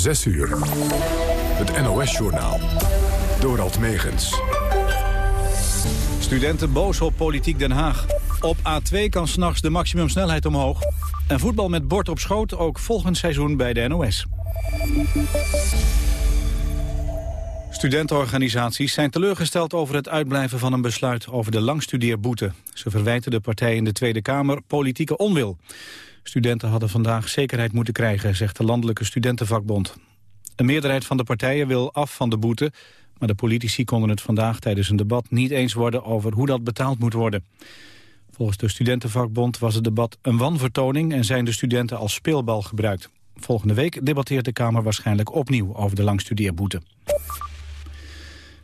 6 uur. Het NOS-journaal. Dorald Megens. Studenten boos op Politiek Den Haag. Op A2 kan s'nachts de maximumsnelheid omhoog. En voetbal met bord op schoot ook volgend seizoen bij de NOS. Studentenorganisaties zijn teleurgesteld over het uitblijven van een besluit over de langstudeerboete. Ze verwijten de partij in de Tweede Kamer politieke onwil. Studenten hadden vandaag zekerheid moeten krijgen, zegt de Landelijke Studentenvakbond. Een meerderheid van de partijen wil af van de boete... maar de politici konden het vandaag tijdens een debat niet eens worden... over hoe dat betaald moet worden. Volgens de Studentenvakbond was het debat een wanvertoning... en zijn de studenten als speelbal gebruikt. Volgende week debatteert de Kamer waarschijnlijk opnieuw over de langstudeerboete.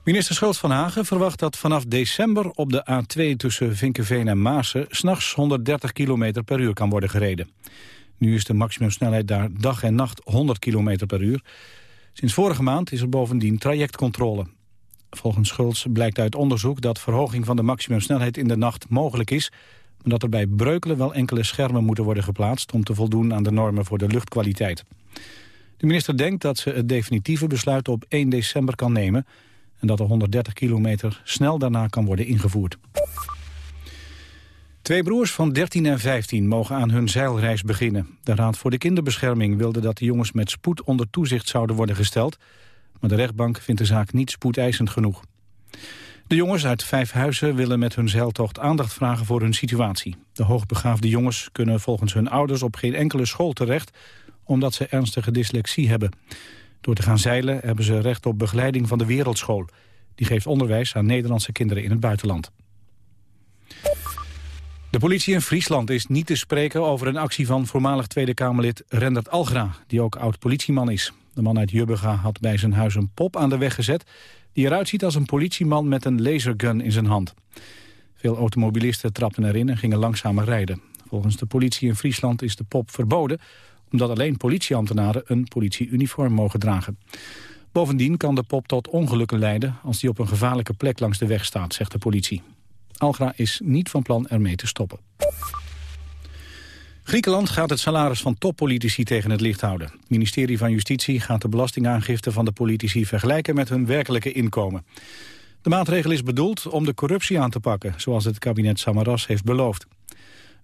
Minister Schultz van Hagen verwacht dat vanaf december op de A2 tussen Vinkenveen en Maasen s'nachts 130 km per uur kan worden gereden. Nu is de maximumsnelheid daar dag en nacht 100 km per uur. Sinds vorige maand is er bovendien trajectcontrole. Volgens Schultz blijkt uit onderzoek dat verhoging van de maximumsnelheid in de nacht mogelijk is, maar dat er bij Breukelen wel enkele schermen moeten worden geplaatst om te voldoen aan de normen voor de luchtkwaliteit. De minister denkt dat ze het definitieve besluit op 1 december kan nemen en dat de 130 kilometer snel daarna kan worden ingevoerd. Twee broers van 13 en 15 mogen aan hun zeilreis beginnen. De Raad voor de Kinderbescherming wilde dat de jongens met spoed onder toezicht zouden worden gesteld. Maar de rechtbank vindt de zaak niet spoedeisend genoeg. De jongens uit vijf huizen willen met hun zeiltocht aandacht vragen voor hun situatie. De hoogbegaafde jongens kunnen volgens hun ouders op geen enkele school terecht... omdat ze ernstige dyslexie hebben. Door te gaan zeilen hebben ze recht op begeleiding van de Wereldschool. Die geeft onderwijs aan Nederlandse kinderen in het buitenland. De politie in Friesland is niet te spreken over een actie van voormalig Tweede Kamerlid Rendert Algra, die ook oud-politieman is. De man uit Jubbega had bij zijn huis een pop aan de weg gezet die eruit ziet als een politieman met een lasergun in zijn hand. Veel automobilisten trapten erin en gingen langzamer rijden. Volgens de politie in Friesland is de pop verboden omdat alleen politieambtenaren een politieuniform mogen dragen. Bovendien kan de pop tot ongelukken leiden als die op een gevaarlijke plek langs de weg staat, zegt de politie. Algra is niet van plan ermee te stoppen. Griekenland gaat het salaris van toppolitici tegen het licht houden. Het ministerie van Justitie gaat de belastingaangifte van de politici vergelijken met hun werkelijke inkomen. De maatregel is bedoeld om de corruptie aan te pakken, zoals het kabinet Samaras heeft beloofd.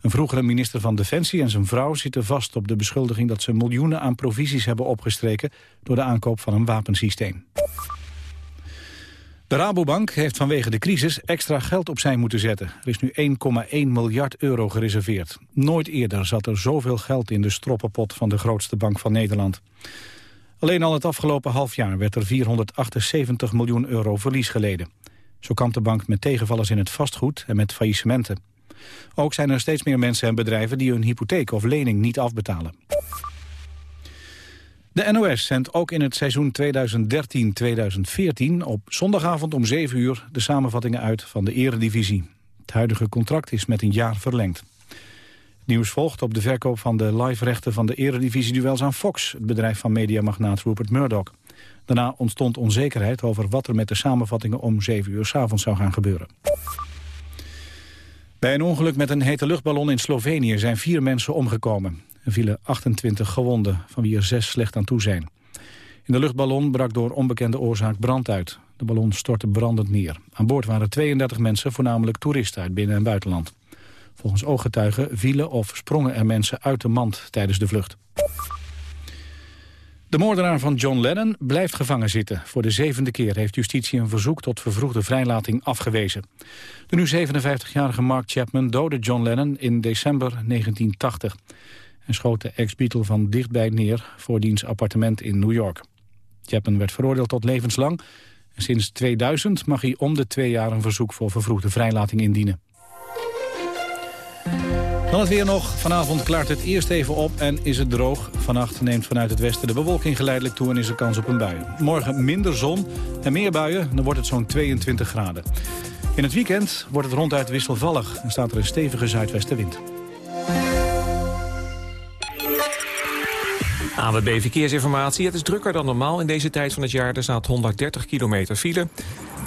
Een vroegere minister van Defensie en zijn vrouw zitten vast op de beschuldiging dat ze miljoenen aan provisies hebben opgestreken door de aankoop van een wapensysteem. De Rabobank heeft vanwege de crisis extra geld opzij moeten zetten. Er is nu 1,1 miljard euro gereserveerd. Nooit eerder zat er zoveel geld in de stroppenpot van de grootste bank van Nederland. Alleen al het afgelopen half jaar werd er 478 miljoen euro verlies geleden. Zo kampt de bank met tegenvallers in het vastgoed en met faillissementen. Ook zijn er steeds meer mensen en bedrijven die hun hypotheek of lening niet afbetalen. De NOS zendt ook in het seizoen 2013-2014 op zondagavond om 7 uur de samenvattingen uit van de eredivisie. Het huidige contract is met een jaar verlengd. Nieuws volgt op de verkoop van de live-rechten van de eredivisie-duels aan Fox, het bedrijf van mediamagnaat Rupert Murdoch. Daarna ontstond onzekerheid over wat er met de samenvattingen om 7 uur s avonds zou gaan gebeuren. Bij een ongeluk met een hete luchtballon in Slovenië zijn vier mensen omgekomen. Er vielen 28 gewonden, van wie er zes slecht aan toe zijn. In de luchtballon brak door onbekende oorzaak brand uit. De ballon stortte brandend neer. Aan boord waren 32 mensen, voornamelijk toeristen uit binnen- en buitenland. Volgens ooggetuigen vielen of sprongen er mensen uit de mand tijdens de vlucht. De moordenaar van John Lennon blijft gevangen zitten. Voor de zevende keer heeft justitie een verzoek tot vervroegde vrijlating afgewezen. De nu 57-jarige Mark Chapman doodde John Lennon in december 1980 en schoot de ex-Beatle van dichtbij neer voor diens appartement in New York. Chapman werd veroordeeld tot levenslang en sinds 2000 mag hij om de twee jaar een verzoek voor vervroegde vrijlating indienen. Dan het weer nog. Vanavond klaart het eerst even op en is het droog. Vannacht neemt vanuit het westen de bewolking geleidelijk toe en is er kans op een bui. Morgen minder zon en meer buien, dan wordt het zo'n 22 graden. In het weekend wordt het ronduit wisselvallig en staat er een stevige zuidwestenwind. AWB Verkeersinformatie. Het is drukker dan normaal in deze tijd van het jaar. Er staat 130 kilometer file.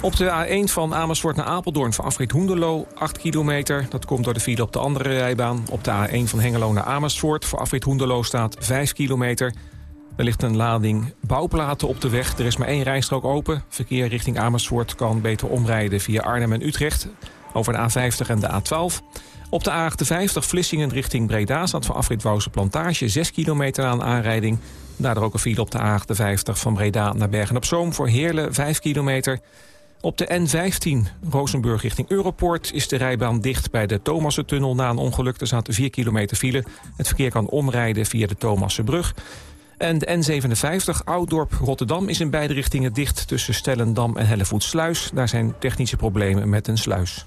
Op de A1 van Amersfoort naar Apeldoorn voor afrit Hoenderloo 8 kilometer. Dat komt door de file op de andere rijbaan. Op de A1 van Hengelo naar Amersfoort voor afrit Hoenderloo staat 5 kilometer. Er ligt een lading bouwplaten op de weg. Er is maar één rijstrook open. Verkeer richting Amersfoort kan beter omrijden via Arnhem en Utrecht... over de A50 en de A12. Op de A58 Vlissingen richting Breda staat voor afrit Wouwse Plantage... 6 kilometer aan aanrijding. Daardoor ook een file op de A58 van Breda naar Bergen-op-Zoom... voor Heerlen 5 kilometer... Op de N15 Rozenburg richting Europoort is de rijbaan dicht bij de Thomassentunnel na een ongeluk. Er staat 4 kilometer file. Het verkeer kan omrijden via de Thomassenbrug. En de N57 Ouddorp Rotterdam is in beide richtingen dicht tussen Stellendam en Hellevoetsluis. Daar zijn technische problemen met een sluis.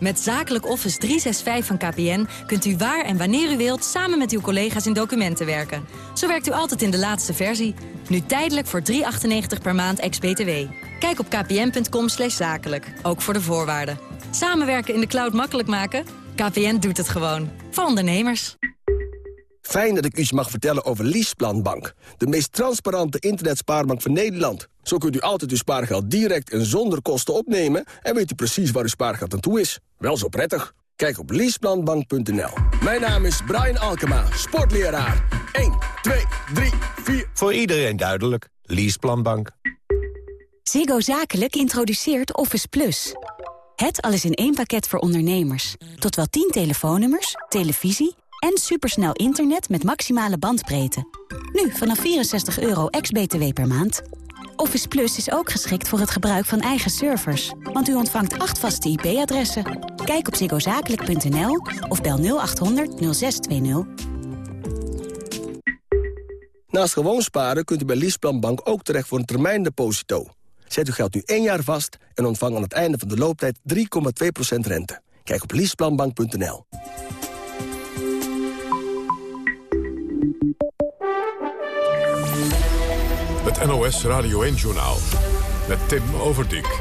Met Zakelijk Office 365 van KPN kunt u waar en wanneer u wilt... samen met uw collega's in documenten werken. Zo werkt u altijd in de laatste versie. Nu tijdelijk voor 3,98 per maand ex-BTW. Kijk op kpn.com zakelijk, ook voor de voorwaarden. Samenwerken in de cloud makkelijk maken? KPN doet het gewoon. Voor ondernemers. Fijn dat ik u mag vertellen over Leaseplanbank. De meest transparante internetspaarbank van Nederland. Zo kunt u altijd uw spaargeld direct en zonder kosten opnemen... en weet u precies waar uw spaargeld aan toe is. Wel zo prettig. Kijk op leaseplanbank.nl. Mijn naam is Brian Alkema, sportleraar. 1, 2, 3, 4... Voor iedereen duidelijk. Leaseplanbank. Ziggo Zakelijk introduceert Office Plus. Het alles in één pakket voor ondernemers. Tot wel 10 telefoonnummers, televisie en supersnel internet met maximale bandbreedte. Nu vanaf 64 euro ex-BTW per maand. Office Plus is ook geschikt voor het gebruik van eigen servers. Want u ontvangt acht vaste IP-adressen. Kijk op ziggozakelijk.nl of bel 0800 0620. Naast gewoon sparen kunt u bij Leaseplanbank ook terecht voor een termijndeposito. Zet uw geld nu één jaar vast en ontvang aan het einde van de looptijd 3,2% rente. Kijk op leaseplanbank.nl. Het NOS Radio 1-journaal met Tim Overdijk.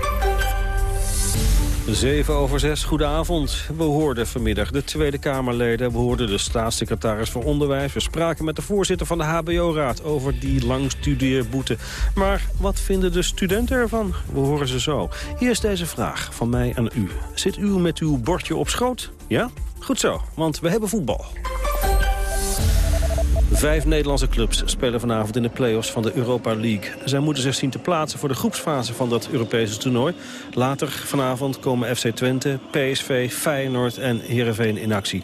7 over 6, goedenavond. We hoorden vanmiddag de Tweede Kamerleden. We hoorden de staatssecretaris voor Onderwijs. We spraken met de voorzitter van de HBO-raad over die langstudeerboete. Maar wat vinden de studenten ervan? We horen ze zo. Eerst deze vraag van mij aan u. Zit u met uw bordje op schoot? Ja? Goed zo, want we hebben voetbal. Vijf Nederlandse clubs spelen vanavond in de play-offs van de Europa League. Zij moeten zich zien te plaatsen voor de groepsfase van dat Europese toernooi. Later vanavond komen FC Twente, PSV, Feyenoord en Heerenveen in actie.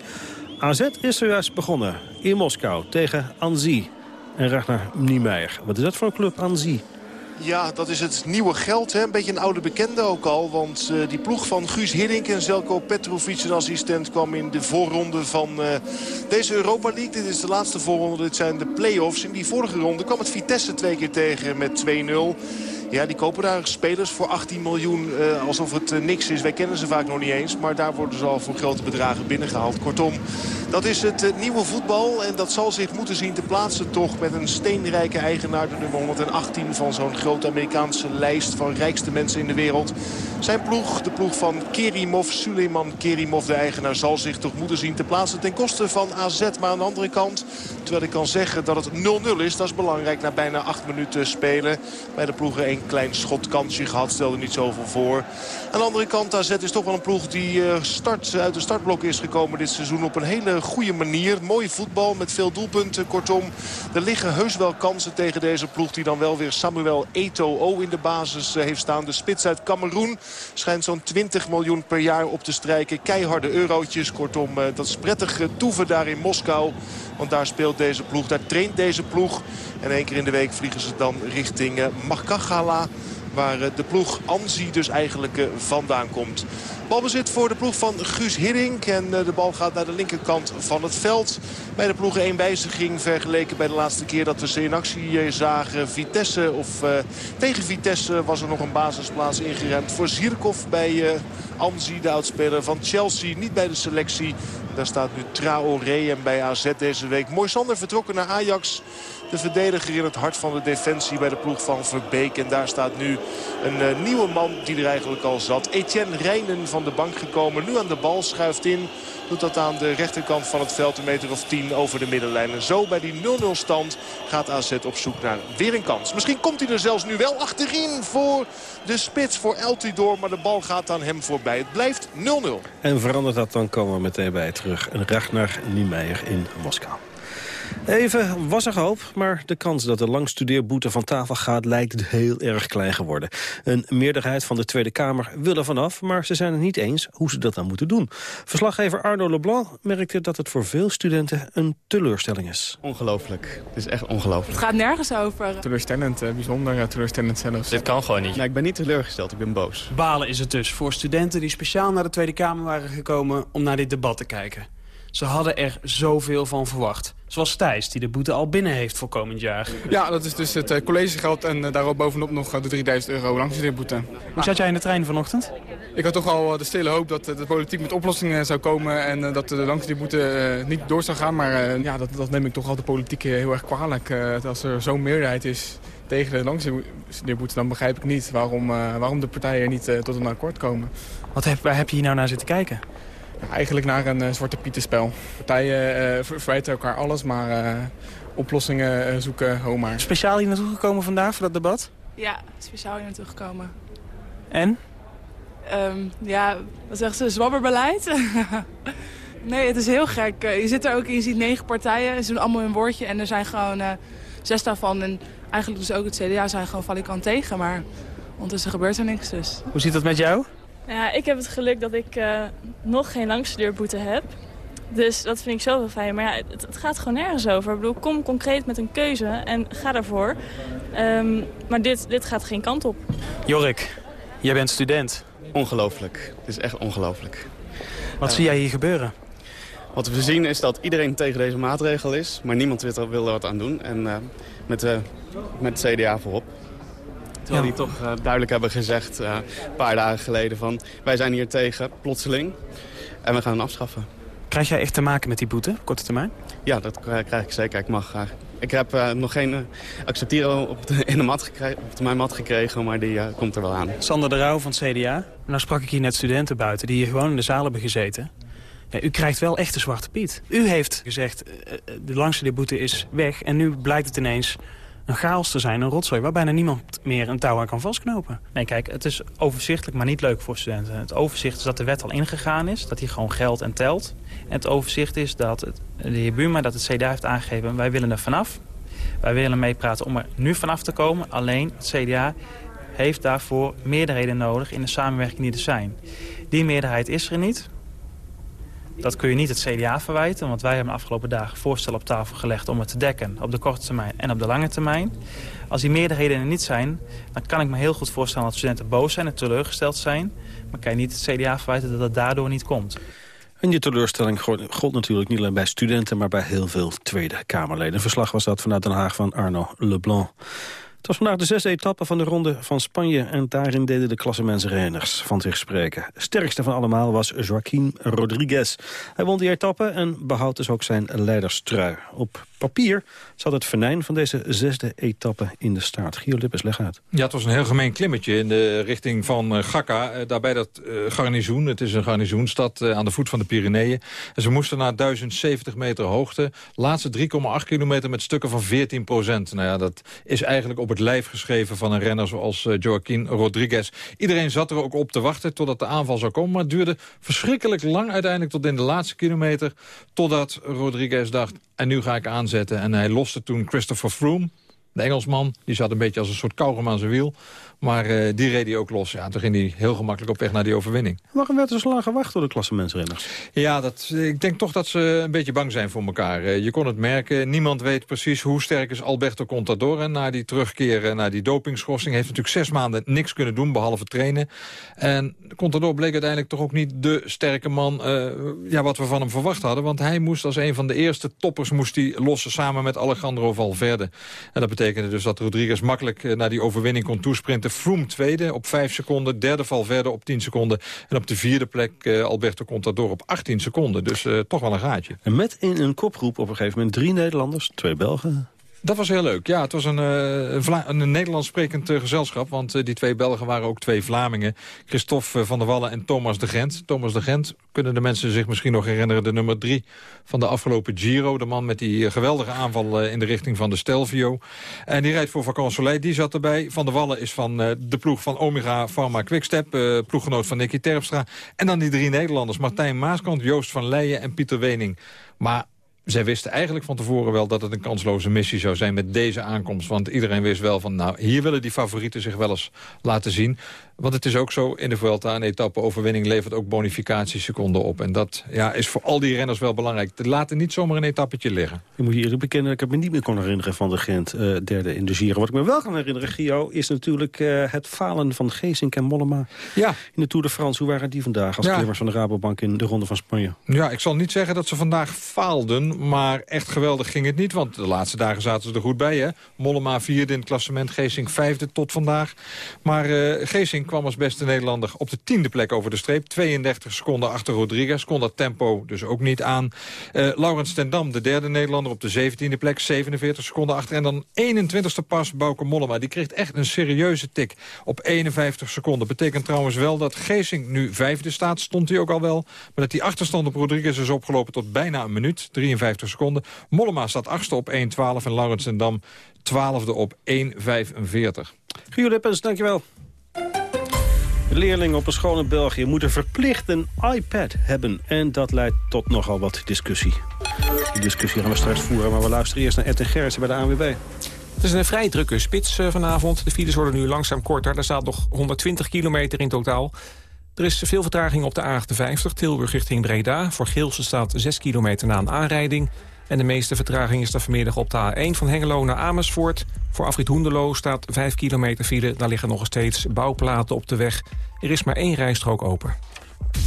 AZ is zojuist begonnen in Moskou tegen Anzi en Ragnar Niemeyer. Wat is dat voor een club, Anzi? Ja, dat is het nieuwe geld. Hè? Een beetje een oude bekende ook al. Want uh, die ploeg van Guus Hiddink en Zelko Petrovic, een assistent... kwam in de voorronde van uh, deze Europa League. Dit is de laatste voorronde. Dit zijn de play-offs. In die vorige ronde kwam het Vitesse twee keer tegen met 2-0. Ja, die kopen daar spelers voor 18 miljoen uh, alsof het uh, niks is. Wij kennen ze vaak nog niet eens. Maar daar worden ze al voor grote bedragen binnengehaald. Kortom, dat is het uh, nieuwe voetbal. En dat zal zich moeten zien te plaatsen toch met een steenrijke eigenaar. De nummer 118 van zo'n grote Amerikaanse lijst van rijkste mensen in de wereld. Zijn ploeg, de ploeg van Kerimov, Suleiman Kerimov, de eigenaar... zal zich toch moeten zien te plaatsen ten koste van AZ. Maar aan de andere kant, terwijl ik kan zeggen dat het 0-0 is... dat is belangrijk na bijna acht minuten spelen. Bij de ploegen een klein schotkansje gehad, stelde niet zoveel voor. Aan de andere kant, AZ is toch wel een ploeg die start, uit de startblok is gekomen dit seizoen... op een hele goede manier. Mooi voetbal met veel doelpunten. Kortom, er liggen heus wel kansen tegen deze ploeg... die dan wel weer Samuel Eto'o in de basis heeft staan. De spits uit Cameroen schijnt zo'n 20 miljoen per jaar op te strijken. Keiharde eurotjes. Kortom, dat is prettig toeven daar in Moskou. Want daar speelt deze ploeg, daar traint deze ploeg. En één keer in de week vliegen ze dan richting Makagala. Waar de ploeg Anzi dus eigenlijk vandaan komt. Balbezit voor de ploeg van Guus Hiddink. En de bal gaat naar de linkerkant van het veld. Bij de ploegen één wijziging vergeleken bij de laatste keer dat we ze in actie zagen. Vitesse of tegen Vitesse was er nog een basisplaats ingeremd voor Zirkov bij Anzi, de oudspeler van Chelsea. Niet bij de selectie, Daar staat nu Traoré en bij AZ deze week. Moisander vertrokken naar Ajax. De verdediger in het hart van de defensie bij de ploeg van Verbeek. En daar staat nu een uh, nieuwe man die er eigenlijk al zat. Etienne Rijnen van de bank gekomen. Nu aan de bal, schuift in. Doet dat aan de rechterkant van het veld een meter of 10 over de middenlijn. En zo bij die 0-0 stand gaat AZ op zoek naar weer een kans. Misschien komt hij er zelfs nu wel achterin voor de spits voor Eltidoor. Maar de bal gaat aan hem voorbij. Het blijft 0-0. En verandert dat dan komen we meteen bij terug. Een Ragnar Niemeyer in Moskou. Even was er hoop, maar de kans dat de langstudeerboete van tafel gaat... lijkt heel erg klein geworden. Een meerderheid van de Tweede Kamer wil er vanaf... maar ze zijn het niet eens hoe ze dat dan moeten doen. Verslaggever Arno Leblanc merkte dat het voor veel studenten een teleurstelling is. Ongelooflijk. Het is echt ongelooflijk. Het gaat nergens over. Teleurstellend, eh, bijzonder teleurstellend zelfs. Dit kan gewoon niet. Nee, ik ben niet teleurgesteld, ik ben boos. Balen is het dus voor studenten die speciaal naar de Tweede Kamer waren gekomen... om naar dit debat te kijken. Ze hadden er zoveel van verwacht. Zoals Thijs, die de boete al binnen heeft voor komend jaar. Ja, dat is dus het uh, collegegeld en uh, daarop bovenop nog uh, de 3000 euro langstudeerboete. Hoe zat jij in de trein vanochtend? Ik had toch al de stille hoop dat de politiek met oplossingen zou komen... en dat de langstudeerboete niet door zou gaan. Maar ja, dat, dat, neem ik toch al de politiek heel erg kwalijk. als er zo'n meerderheid is tegen de langstudeerboete... dan begrijp ik niet waarom, waarom de partijen niet tot een akkoord komen. Wat heb, waar heb je hier nou naar zitten kijken? Eigenlijk naar een uh, zwarte pietenspel. Partijen uh, verwijten elkaar alles, maar uh, oplossingen zoeken homaar. Speciaal hier naartoe gekomen vandaag voor dat debat? Ja, speciaal hier naartoe gekomen. En? Um, ja, wat zeggen ze? Zwabberbeleid? nee, het is heel gek. je zit er ook in, je ziet negen partijen. Ze doen allemaal een woordje en er zijn gewoon zes daarvan. En eigenlijk dus ook het CDA zijn gewoon valikant tegen, maar ondertussen gebeurt er niks dus. Hoe zit dat met jou? Ja, ik heb het geluk dat ik uh, nog geen langstudeerboete heb. Dus dat vind ik zoveel fijn. Maar ja, het, het, gaat gewoon nergens over. Ik bedoel, kom concreet met een keuze en ga daarvoor. Um, maar dit, dit gaat geen kant op. Jorik, jij bent student. Ongelooflijk. Het is echt ongelooflijk. Wat uh, zie jij hier gebeuren? Wat we zien is dat iedereen tegen deze maatregel is. Maar niemand wil er wat aan doen. En uh, met, met het CDA voorop. Terwijl die toch uh, duidelijk hebben gezegd uh, een paar dagen geleden van... wij zijn hier tegen, plotseling, en we gaan hem afschaffen. Krijg jij echt te maken met die boete op korte termijn? Ja, dat krijg ik zeker. Ik, mag, uh, ik heb nog geen accepteren op, de, in de mat gekregen, op mijn mat gekregen, maar die komt er wel aan. Sander de Rauw van het CDA. Nou sprak ik hier net studenten buiten die hier gewoon in de zaal hebben gezeten. Ja, u krijgt wel echt de zwarte piet. U heeft gezegd, de langste de boete is weg en nu blijkt het ineens een chaos te zijn, een rotzooi... waar bijna niemand meer een touw aan kan vastknopen. Nee, kijk, het is overzichtelijk, maar niet leuk voor studenten. Het overzicht is dat de wet al ingegaan is, dat die gewoon geldt en telt. En het overzicht is dat het, de heer Buma, dat het CDA heeft aangegeven... wij willen er vanaf, wij willen meepraten om er nu vanaf te komen. Alleen het CDA heeft daarvoor meerderheden nodig in de samenwerking die er zijn. Die meerderheid is er niet. Dat kun je niet het CDA verwijten, want wij hebben de afgelopen dagen voorstellen op tafel gelegd om het te dekken op de korte termijn en op de lange termijn. Als die meerderheden er niet zijn, dan kan ik me heel goed voorstellen dat studenten boos zijn en teleurgesteld zijn. Maar kan je niet het CDA verwijten dat het daardoor niet komt. En die teleurstelling gold natuurlijk niet alleen bij studenten, maar bij heel veel Tweede Kamerleden. Een verslag was dat vanuit Den Haag van Arno Leblanc. Het was vandaag de zesde etappe van de Ronde van Spanje... en daarin deden de klassementsrenners van zich spreken. Sterkste van allemaal was Joaquín Rodriguez. Hij won die etappe en behoudt dus ook zijn leiderstrui. Op papier zat het venijn van deze zesde etappe in de staart. Gio Lippes, leg uit. Ja, het was een heel gemeen klimmetje in de richting van uh, Gakka. daarbij dat uh, garnizoen, het is een garnizoenstad aan de voet van de Pyreneeën. En ze moesten naar 1070 meter hoogte. Laatste 3,8 kilometer met stukken van 14 procent. Nou ja, dat is eigenlijk op het lijf geschreven van een renner zoals Joaquín Rodriguez. Iedereen zat er ook op te wachten totdat de aanval zou komen. Maar het duurde verschrikkelijk lang uiteindelijk tot in de laatste kilometer. Totdat Rodriguez dacht, en nu ga ik aanzetten en hij loste toen Christopher Froome, de Engelsman. Die zat een beetje als een soort kauwgom aan zijn wiel. Maar uh, die reed hij ook los. Ja, toen ging hij heel gemakkelijk op weg naar die overwinning. Waarom werd er zo lang gewacht door de klassementsrenners? Ja, dat, ik denk toch dat ze een beetje bang zijn voor elkaar. Uh, je kon het merken. Niemand weet precies hoe sterk is Alberto Contador. En na die terugkeer naar die dopingschorsing... heeft natuurlijk zes maanden niks kunnen doen, behalve trainen. En Contador bleek uiteindelijk toch ook niet de sterke man... Uh, ja, wat we van hem verwacht hadden. Want hij moest als een van de eerste toppers moest hij lossen... samen met Alejandro Valverde. En dat betekende dus dat Rodriguez makkelijk naar die overwinning kon toesprinten. Froome tweede op 5 seconden, derde Valverde op 10 seconden. En op de vierde plek Alberto Contador op 18 seconden. Dus toch wel een gaatje. En met in een kopgroep op een gegeven moment drie Nederlanders, twee Belgen. Dat was heel leuk. Ja, het was een, uh, een Nederlands sprekend uh, gezelschap. Want uh, die twee Belgen waren ook twee Vlamingen. Christophe van der Wallen en Thomas de Gent. Thomas de Gent, kunnen de mensen zich misschien nog herinneren... de nummer drie van de afgelopen Giro. De man met die geweldige aanval in de richting van de Stelvio. En die rijdt voor Vacan Soleil, die zat erbij. Van der Wallen is van de ploeg van Omega Pharma Quickstep. ploeggenoot van Nicky Terpstra. En dan die drie Nederlanders. Martijn Maaskant, Joost van Leijen en Pieter Wening. Maar zij wisten eigenlijk van tevoren wel dat het een kansloze missie zou zijn met deze aankomst. Want iedereen wist wel van, nou, hier willen die favorieten zich wel eens laten zien. Want het is ook zo, in de Vuelta een etappe-overwinning levert ook bonificatieseconden op. En dat ja, is voor al die renners wel belangrijk. Te laten niet zomaar een etappetje liggen. Je moet je eerlijk bekennen, ik heb me niet meer kon herinneren van de Gent uh, derde in de Giro. Wat ik me wel kan herinneren, Gio, is natuurlijk uh, het falen van Geesink en Mollema. Ja. In de Tour de France, hoe waren die vandaag als ja. klimmers van de Rabobank in de Ronde van Spanje? Ja, ik zal niet zeggen dat ze vandaag faalden, maar echt geweldig ging het niet. Want de laatste dagen zaten ze er goed bij, hè. Mollema vierde in het klassement, Geesink vijfde tot vandaag. Maar uh, Geesink kwam als beste Nederlander op de tiende plek over de streep. 32 seconden achter Rodriguez. Kon dat tempo dus ook niet aan. Uh, Laurens ten Dam, de derde Nederlander op de zeventiende plek. 47 seconden achter. En dan 21ste pas Bauke Mollema. Die kreeg echt een serieuze tik op 51 seconden. Betekent trouwens wel dat Geesink nu vijfde staat. Stond hij ook al wel. Maar dat die achterstand op Rodriguez is opgelopen tot bijna een minuut. 53 seconden. Mollema staat achtste op 1.12 en Laurens ten Dam twaalfde op 1.45. Gio Lippens, dankjewel. Leerlingen op een school in België moeten verplicht een iPad hebben. En dat leidt tot nogal wat discussie. Die discussie gaan we straks voeren, maar we luisteren eerst naar Ed Gerritsen bij de ANWB. Het is een vrij drukke spits uh, vanavond. De files worden nu langzaam korter. Er staat nog 120 kilometer in totaal. Er is veel vertraging op de A58 Tilburg richting Breda. Voor Geelse staat 6 kilometer na een aanrijding. En de meeste vertraging is er vanmiddag op de A1 van Hengelo naar Amersfoort. Voor afrit Hoendelo staat 5 kilometer file. Daar liggen nog steeds bouwplaten op de weg. Er is maar één rijstrook open.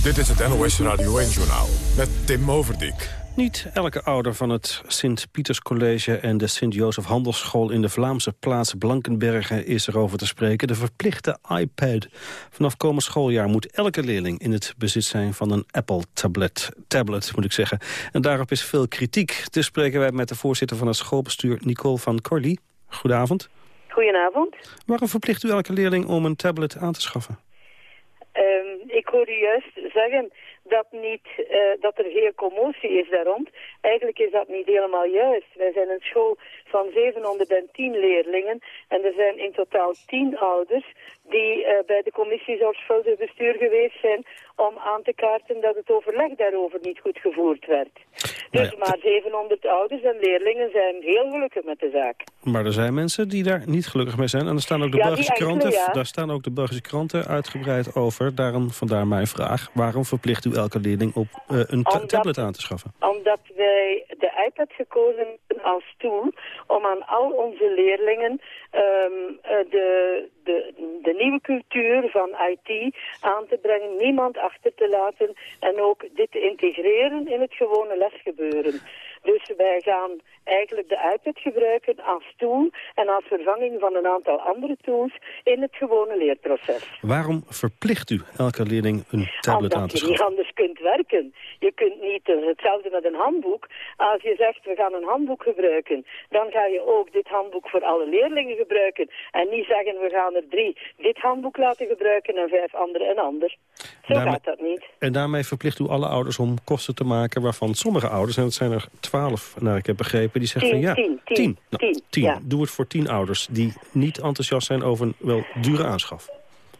Dit is het NOS Radio 1-journaal met Tim Overdijk. Niet elke ouder van het Sint-Pieters College en de Sint-Jozef Handelsschool in de Vlaamse plaats Blankenbergen is erover te spreken. De verplichte iPad. Vanaf komend schooljaar moet elke leerling in het bezit zijn van een Apple-tablet. Tablet, moet ik zeggen. En daarop is veel kritiek. Dus spreken wij met de voorzitter van het schoolbestuur, Nicole van Corly. Goedenavond. Goedenavond. Waarom verplicht u elke leerling om een tablet aan te schaffen? Um, ik hoorde juist zeggen dat, niet, uh, dat er veel commotie is daar rond. Eigenlijk is dat niet helemaal juist. Wij zijn een school van 710 leerlingen en er zijn in totaal 10 ouders die uh, bij de commissie zorgvuldig bestuur geweest zijn om aan te kaarten dat het overleg daarover niet goed gevoerd werd. Dus maar 700 ouders en leerlingen zijn heel gelukkig met de zaak. Maar er zijn mensen die daar niet gelukkig mee zijn. En er staan ook de ja, Belgische kranten, daar staan ook de Belgische kranten uitgebreid over. Daarom vandaar mijn vraag. Waarom verplicht u elke leerling op uh, een tablet aan te schaffen? Omdat wij de iPad gekozen hebben als tool om aan al onze leerlingen um, de, de, de nieuwe cultuur van IT aan te brengen, niemand achter te laten en ook dit te integreren in het gewone lesgebeuren. Dus wij gaan eigenlijk de iPad gebruiken als tool en als vervanging van een aantal andere tools in het gewone leerproces. Waarom verplicht u elke leerling een tablet aan te schaffen? Omdat je niet anders kunt werken. Je kunt niet, hetzelfde met een handboek. Als je zegt we gaan een handboek gebruiken, dan ga je ook dit handboek voor alle leerlingen gebruiken. En niet zeggen we gaan er drie dit handboek laten gebruiken en vijf andere een ander. Zo gaat dat niet. En daarmee verplicht u alle ouders om kosten te maken waarvan sommige ouders, en dat zijn er twaalf, naar ik heb begrepen, die zeggen tien, van ja, tien, tien, tien, nou, tien, tien. ja. Doe het voor tien ouders die niet enthousiast zijn over een wel dure aanschaf.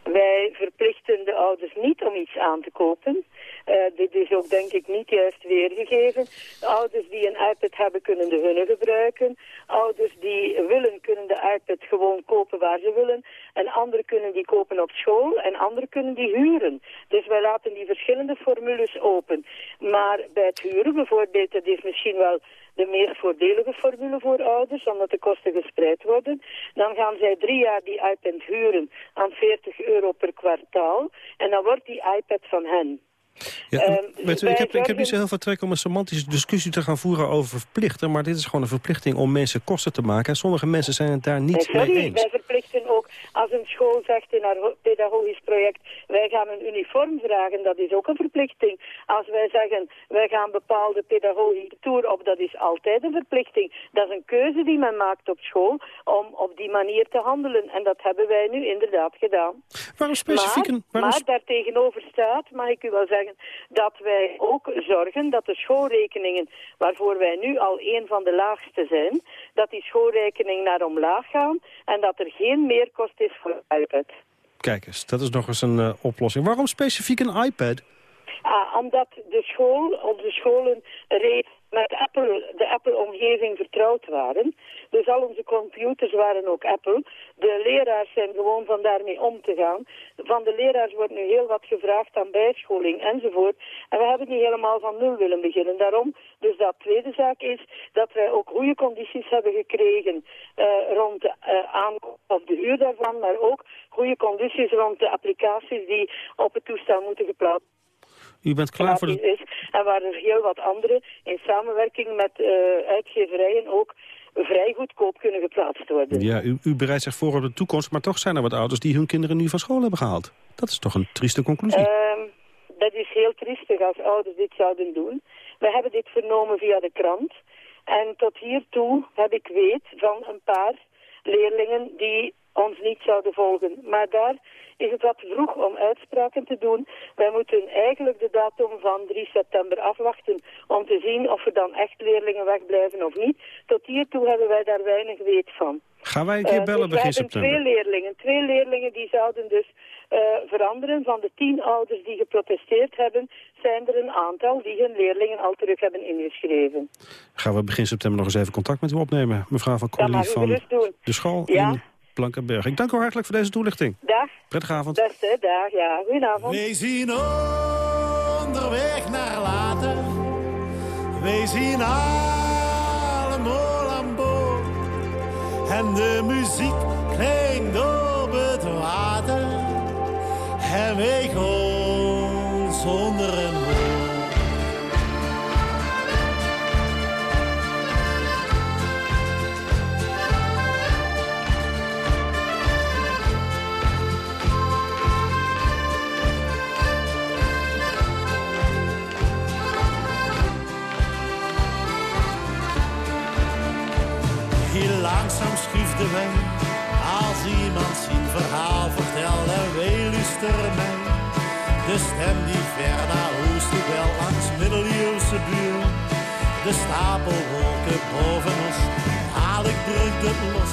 Wij verplichten de ouders niet om iets aan te kopen. Uh, dit is ook denk ik niet juist weergegeven. Ouders die een iPad hebben kunnen de hunne gebruiken. Ouders die willen kunnen de iPad gewoon kopen waar ze willen. En anderen kunnen die kopen op school en anderen kunnen die huren. Dus wij laten die verschillende formules open. Maar bij het huren bijvoorbeeld, dat is misschien wel de meer voordelige formule voor ouders, omdat de kosten gespreid worden. Dan gaan zij drie jaar die iPad huren aan 40 euro per kwartaal. En dan wordt die iPad van hen. Ja, Ehm, u, ik, heb, ik heb niet zo heel veel trek om een semantische discussie te gaan voeren over verplichten. Maar dit is gewoon een verplichting om mensen kosten te maken. En sommige mensen zijn het daar niet mee sorry, eens. wij verplichten ook als een school zegt in haar pedagogisch project, wij gaan een uniform vragen, dat is ook een verplichting. Als wij zeggen, wij gaan bepaalde pedagogische tour op, dat is altijd een verplichting. Dat is een keuze die men maakt op school om op die manier te handelen. En dat hebben wij nu inderdaad gedaan. Waarom specifiek Maar, een... Waarom maar daartegenover staat, mag ik u wel zeggen, dat wij ook zorgen dat de schoolrekeningen, waarvoor wij nu al een van de laagste zijn, dat die schoolrekeningen naar omlaag gaan en dat er geen meerkost is voor iPad. Kijk eens, dat is nog eens een eh, oplossing. Waarom specifiek een iPad? Ah, omdat de school, onze scholen reeds met Apple, de Apple-omgeving vertrouwd waren. Dus al onze computers waren ook Apple. De leraars zijn gewoon van daarmee om te gaan. Van de leraars wordt nu heel wat gevraagd aan bijscholing enzovoort. En we hebben niet helemaal van nul willen beginnen. Daarom, dus dat tweede zaak is dat wij ook goede condities hebben gekregen eh, rond de uh, aankoop of de huur daarvan. Maar ook goede condities rond de applicaties die op het toestel moeten geplaatst U bent klaar voor de... is. En waar er heel wat andere in samenwerking met uh, uitgeverijen ook vrij goedkoop kunnen geplaatst worden. Ja, u, u bereidt zich voor op de toekomst, maar toch zijn er wat ouders die hun kinderen nu van school hebben gehaald. Dat is toch een trieste conclusie? Uh, dat is heel triestig als ouders dit zouden doen. We hebben dit vernomen via de krant. En tot hiertoe heb ik weet van een paar leerlingen die ons niet zouden volgen. Maar daar is het wat vroeg om uitspraken te doen. Wij moeten eigenlijk de datum van 3 september afwachten om te zien of er dan echt leerlingen wegblijven of niet. Tot hiertoe hebben wij daar weinig weet van. Gaan wij een keer bellen uh, dus begin september? twee leerlingen. Twee leerlingen die zouden dus uh, veranderen. Van de tien ouders die geprotesteerd hebben, zijn er een aantal die hun leerlingen al terug hebben ingeschreven. Gaan we begin september nog eens even contact met u opnemen, mevrouw van Corlie van de school ja. in Blankenberg. Ik dank u hartelijk voor deze toelichting. Dag. Prettige avond. Beste, dag, ja. Goedenavond. We zien onderweg naar later. We zien allemaal aan boord. En de muziek klinkt op het water. En wij gaan zonder een De stem die ver naar oosten wel langs middeleeuwse buur. De stapelwolken boven ons, dadelijk drukt het los.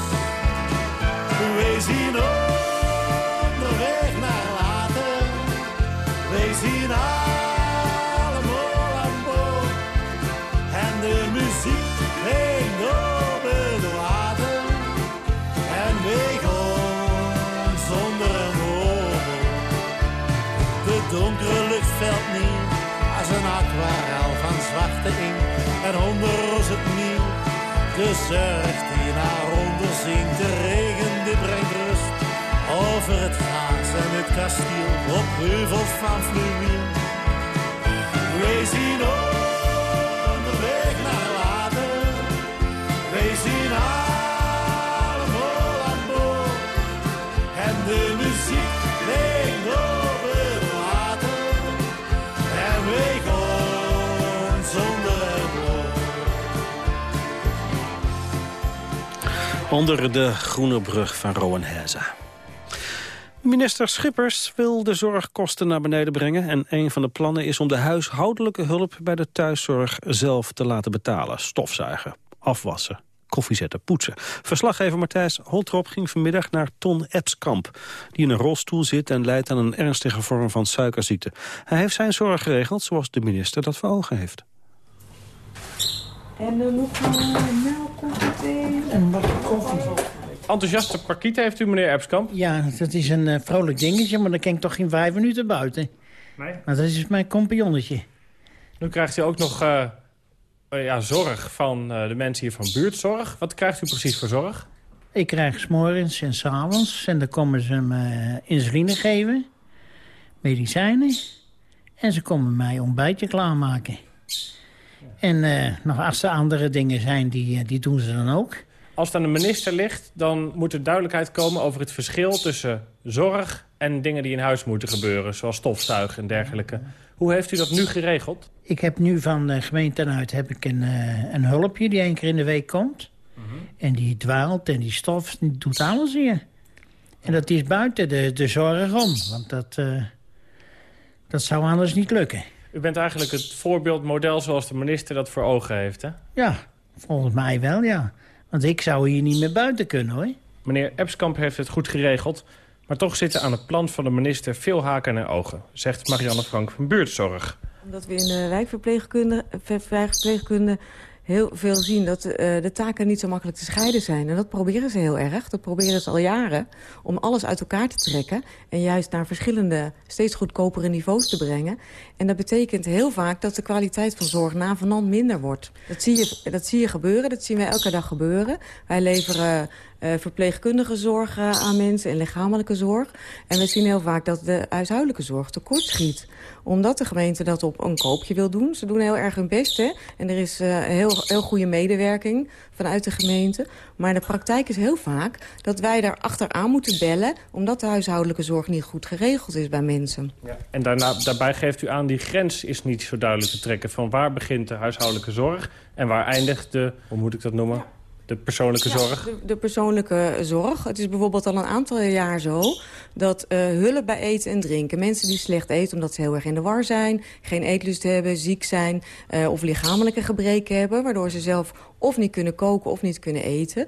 Wij zien onderweg naar later, wij zien En onder ons het nieuw, de zucht die naar onder zingt. De regen die brengt rust over het gras en het kasteel op heuvels van fluweel. Wij zien onderweg naar later, wij zien allemaal aan boord. En de muziek Onder de groene brug van Rowanheza. Minister Schippers wil de zorgkosten naar beneden brengen... en een van de plannen is om de huishoudelijke hulp bij de thuiszorg zelf te laten betalen. Stofzuigen, afwassen, koffie zetten, poetsen. Verslaggever Matthijs Holtrop ging vanmiddag naar Ton Epskamp... die in een rolstoel zit en lijdt aan een ernstige vorm van suikerziekte. Hij heeft zijn zorg geregeld zoals de minister dat voor ogen heeft. En dan nog een melkkoffie en wat koffie. Enthousiaste parkiet heeft u, meneer Epskamp? Ja, dat is een uh, vrolijk dingetje, maar dan kan ik toch geen vijf minuten buiten. Nee? Maar dat is mijn compagnonnetje. Nu krijgt u ook nog uh, uh, ja, zorg van de mensen hier van buurtzorg. Wat krijgt u precies voor zorg? Ik krijg s'morgens en s'avonds. En dan komen ze me insuline geven. Medicijnen. En ze komen mij ontbijtje klaarmaken. En uh, nog als er andere dingen zijn, die, die doen ze dan ook. Als het aan de minister ligt, dan moet er duidelijkheid komen over het verschil tussen zorg en dingen die in huis moeten gebeuren, zoals stofzuigen en dergelijke. Hoe heeft u dat nu geregeld? Ik heb nu van de gemeente uit heb ik een, uh, een hulpje die één keer in de week komt. Mhm. En die dwaalt en die stof die doet alles hier. En dat is buiten de, de zorg om, want dat, uh, dat zou anders niet lukken. U bent eigenlijk het voorbeeldmodel zoals de minister dat voor ogen heeft, hè? Ja, volgens mij wel, ja. Want ik zou hier niet meer buiten kunnen, hoor. Meneer Epskamp heeft het goed geregeld... maar toch zitten aan het plan van de minister veel haken en ogen... zegt Marianne Frank van Buurtzorg. Omdat we in de wijkverpleegkunde, wijkverpleegkunde heel veel zien dat uh, de taken niet zo makkelijk te scheiden zijn. En dat proberen ze heel erg. Dat proberen ze al jaren om alles uit elkaar te trekken... en juist naar verschillende, steeds goedkopere niveaus te brengen. En dat betekent heel vaak dat de kwaliteit van zorg na van minder wordt. Dat zie, je, dat zie je gebeuren, dat zien wij elke dag gebeuren. Wij leveren uh, verpleegkundige zorg uh, aan mensen en lichamelijke zorg. En we zien heel vaak dat de huishoudelijke zorg tekortschiet omdat de gemeente dat op een koopje wil doen. Ze doen heel erg hun best, hè. En er is uh, heel, heel goede medewerking vanuit de gemeente. Maar de praktijk is heel vaak dat wij daar achteraan moeten bellen... omdat de huishoudelijke zorg niet goed geregeld is bij mensen. Ja. En daarna, daarbij geeft u aan, die grens is niet zo duidelijk te trekken... van waar begint de huishoudelijke zorg en waar eindigt de, hoe moet ik dat noemen... De persoonlijke zorg? De, de, persoonlijke zorg. Het is bijvoorbeeld al een aantal jaar zo... dat uh, hulp bij eten en drinken. Mensen die slecht eten omdat ze heel erg in de war zijn... geen eetlust hebben, ziek zijn... Uh, of lichamelijke gebreken hebben... waardoor ze zelf of niet kunnen koken of niet kunnen eten...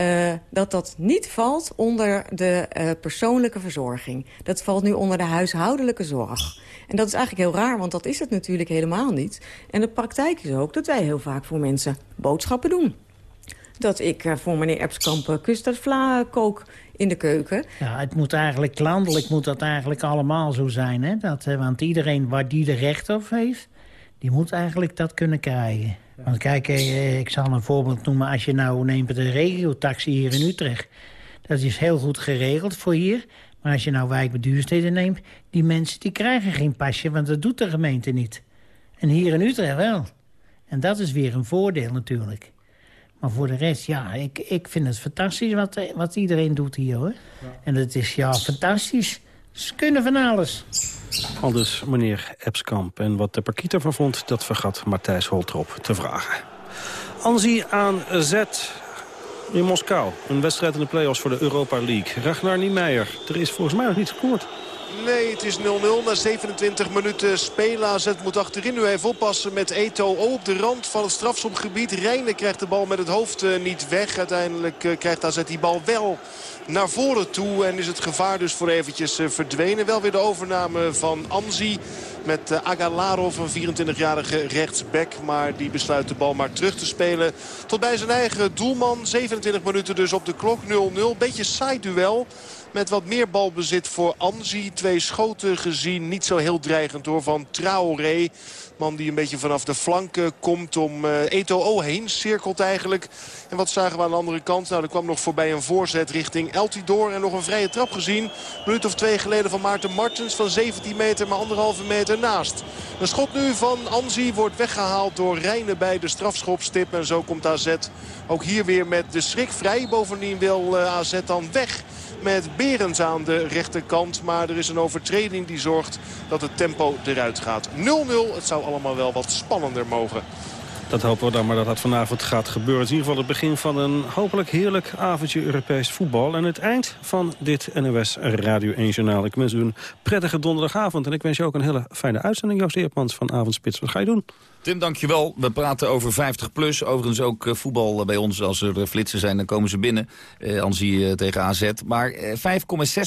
Uh, dat dat niet valt onder de persoonlijke verzorging. Dat valt nu onder de huishoudelijke zorg. En dat is eigenlijk heel raar, want dat is het natuurlijk helemaal niet. En de praktijk is ook dat wij heel vaak voor mensen boodschappen doen dat ik uh, voor meneer Epskamp uh, custardvla kook in de keuken. Ja, het moet eigenlijk landelijk moet dat eigenlijk allemaal zo zijn. Hè? Dat, uh, want iedereen waar die de recht op heeft, die moet eigenlijk dat kunnen krijgen. Want kijk, ik zal een voorbeeld noemen. Als je nou neemt de regiotaxi hier in Utrecht. Dat is heel goed geregeld voor hier. Maar als je nou wijkbeduursteden neemt, die mensen die krijgen geen pasje, want dat doet de gemeente niet. En hier in Utrecht wel. En dat is weer een voordeel natuurlijk. Maar voor de rest, ja, ik, ik vind het fantastisch wat, wat iedereen doet hier, hoor. Ja. En het is, ja, fantastisch. Ze kunnen van alles. Al dus meneer Epskamp. En wat de parkiet ervan vond, dat vergat Matthijs Holtrop te vragen. Anzi aan Z in Moskou. Een wedstrijd in de play-offs voor de Europa League. Ragnar Niemeyer, er is volgens mij nog niet gescoord. Nee, het is 0-0 na 27 minuten spelen. AZ moet achterin nu even oppassen met Eto op de rand van het strafschopgebied. Reine krijgt de bal met het hoofd niet weg. Uiteindelijk krijgt AZ die bal wel naar voren toe. En is het gevaar dus voor eventjes verdwenen. Wel weer de overname van Anzi. Met Agalarov, een 24-jarige rechtsback. Maar die besluit de bal maar terug te spelen. Tot bij zijn eigen doelman. 27 minuten dus op de klok. 0-0. Beetje saai duel. Met wat meer balbezit voor Anzi. Twee schoten gezien. Niet zo heel dreigend hoor van Traoré. Man die een beetje vanaf de flanken komt om uh, Eto'o heen. Cirkelt eigenlijk. En wat zagen we aan de andere kant? Nou, er kwam nog voorbij een voorzet richting Eltidoor. En nog een vrije trap gezien. Een minuut of twee geleden van Maarten Martens. Van 17 meter, maar anderhalve meter naast. Een schot nu van Anzi wordt weggehaald door Rijnen bij de strafschopstip. En zo komt AZ ook hier weer met de schrik vrij. Bovendien wil uh, AZ dan weg met Berens aan de rechterkant. Maar er is een overtreding die zorgt dat het tempo eruit gaat. 0-0. Het zou allemaal wel wat spannender mogen. Dat hopen we dan, maar dat dat vanavond gaat gebeuren. In ieder geval het begin van een hopelijk heerlijk avondje Europees voetbal. En het eind van dit NOS Radio 1 Journaal. Ik wens u een prettige donderdagavond. En ik wens je ook een hele fijne uitzending, Joost Eerpmans van Avondspits. Wat ga je doen? Tim, dankjewel. We praten over 50 plus. Overigens ook uh, voetbal bij ons. Als er uh, flitsen zijn, dan komen ze binnen. Uh, Anzie tegen AZ. Maar 5,6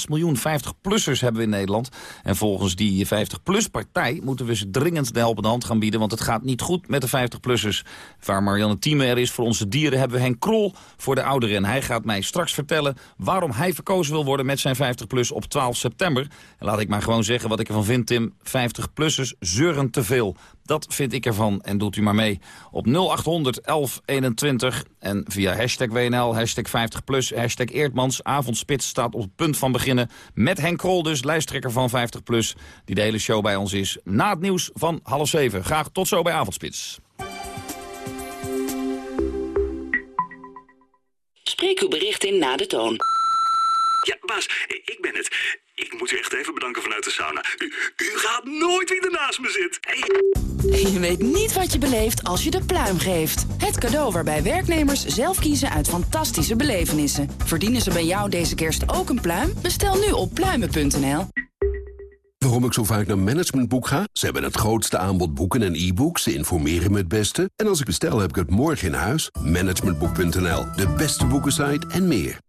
miljoen 50-plussers hebben we in Nederland. En volgens die 50-plus-partij moeten we ze dringend de helpende hand gaan bieden. Want het gaat niet goed met de 50-plussers. Waar Marianne Thieme er is voor onze dieren... hebben we Henk Krol voor de ouderen. En hij gaat mij straks vertellen waarom hij verkozen wil worden... met zijn 50-plus op 12 september. En laat ik maar gewoon zeggen wat ik ervan vind, Tim. 50-plussers zeuren te veel. Dat vind ik ervan en doet u maar mee. Op 0800 1121 en via hashtag WNL, hashtag 50PLUS, hashtag Eerdmans. Avondspits staat op het punt van beginnen. Met Henk Krol dus, lijsttrekker van 50PLUS. Die de hele show bij ons is. Na het nieuws van half zeven. Graag tot zo bij Avondspits. Spreek uw bericht in na de toon. Ja, baas, ik ben het. Ik moet u echt even bedanken vanuit de sauna. U, u gaat nooit wie er naast me zit. En je weet niet wat je beleeft als je de pluim geeft. Het cadeau waarbij werknemers zelf kiezen uit fantastische belevenissen. Verdienen ze bij jou deze kerst ook een pluim? Bestel nu op pluimen.nl. Waarom ik zo vaak naar Managementboek ga? Ze hebben het grootste aanbod boeken en e-books. Ze informeren me het beste. En als ik bestel, heb ik het morgen in huis. Managementboek.nl, de beste boekensite en meer.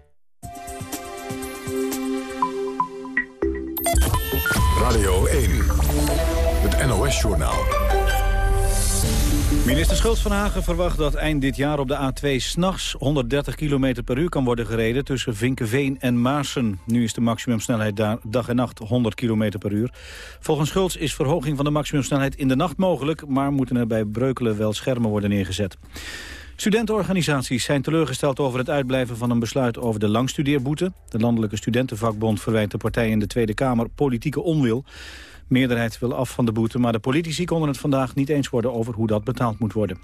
NOS-journaal. Minister Schultz van Hagen verwacht dat eind dit jaar op de A2 s'nachts 130 km per uur kan worden gereden tussen Vinkenveen en Maarsen. Nu is de maximumsnelheid daar dag en nacht 100 km per uur. Volgens Schultz is verhoging van de maximumsnelheid in de nacht mogelijk, maar moeten er bij Breukelen wel schermen worden neergezet. Studentenorganisaties zijn teleurgesteld over het uitblijven van een besluit over de langstudeerboete. De Landelijke Studentenvakbond verwijt de partij in de Tweede Kamer politieke onwil. Meerderheid wil af van de boete, maar de politici konden het vandaag niet eens worden over hoe dat betaald moet worden.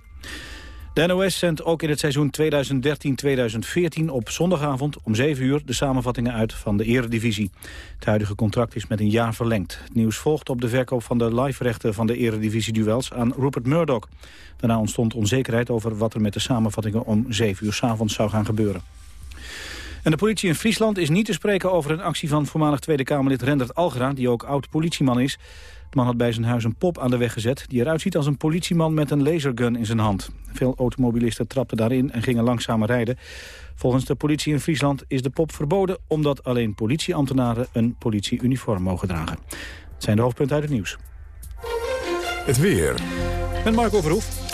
De NOS zendt ook in het seizoen 2013-2014 op zondagavond om 7 uur de samenvattingen uit van de eredivisie. Het huidige contract is met een jaar verlengd. Het nieuws volgt op de verkoop van de live-rechten van de eredivisie-duels aan Rupert Murdoch. Daarna ontstond onzekerheid over wat er met de samenvattingen om 7 uur s avonds zou gaan gebeuren. En de politie in Friesland is niet te spreken over een actie van voormalig Tweede Kamerlid Rendert Algera, die ook oud-politieman is. De man had bij zijn huis een pop aan de weg gezet die eruit ziet als een politieman met een lasergun in zijn hand. Veel automobilisten trapten daarin en gingen langzamer rijden. Volgens de politie in Friesland is de pop verboden omdat alleen politieambtenaren een politieuniform mogen dragen. Het zijn de hoofdpunten uit het nieuws. Het weer. Met Marco Verhoef.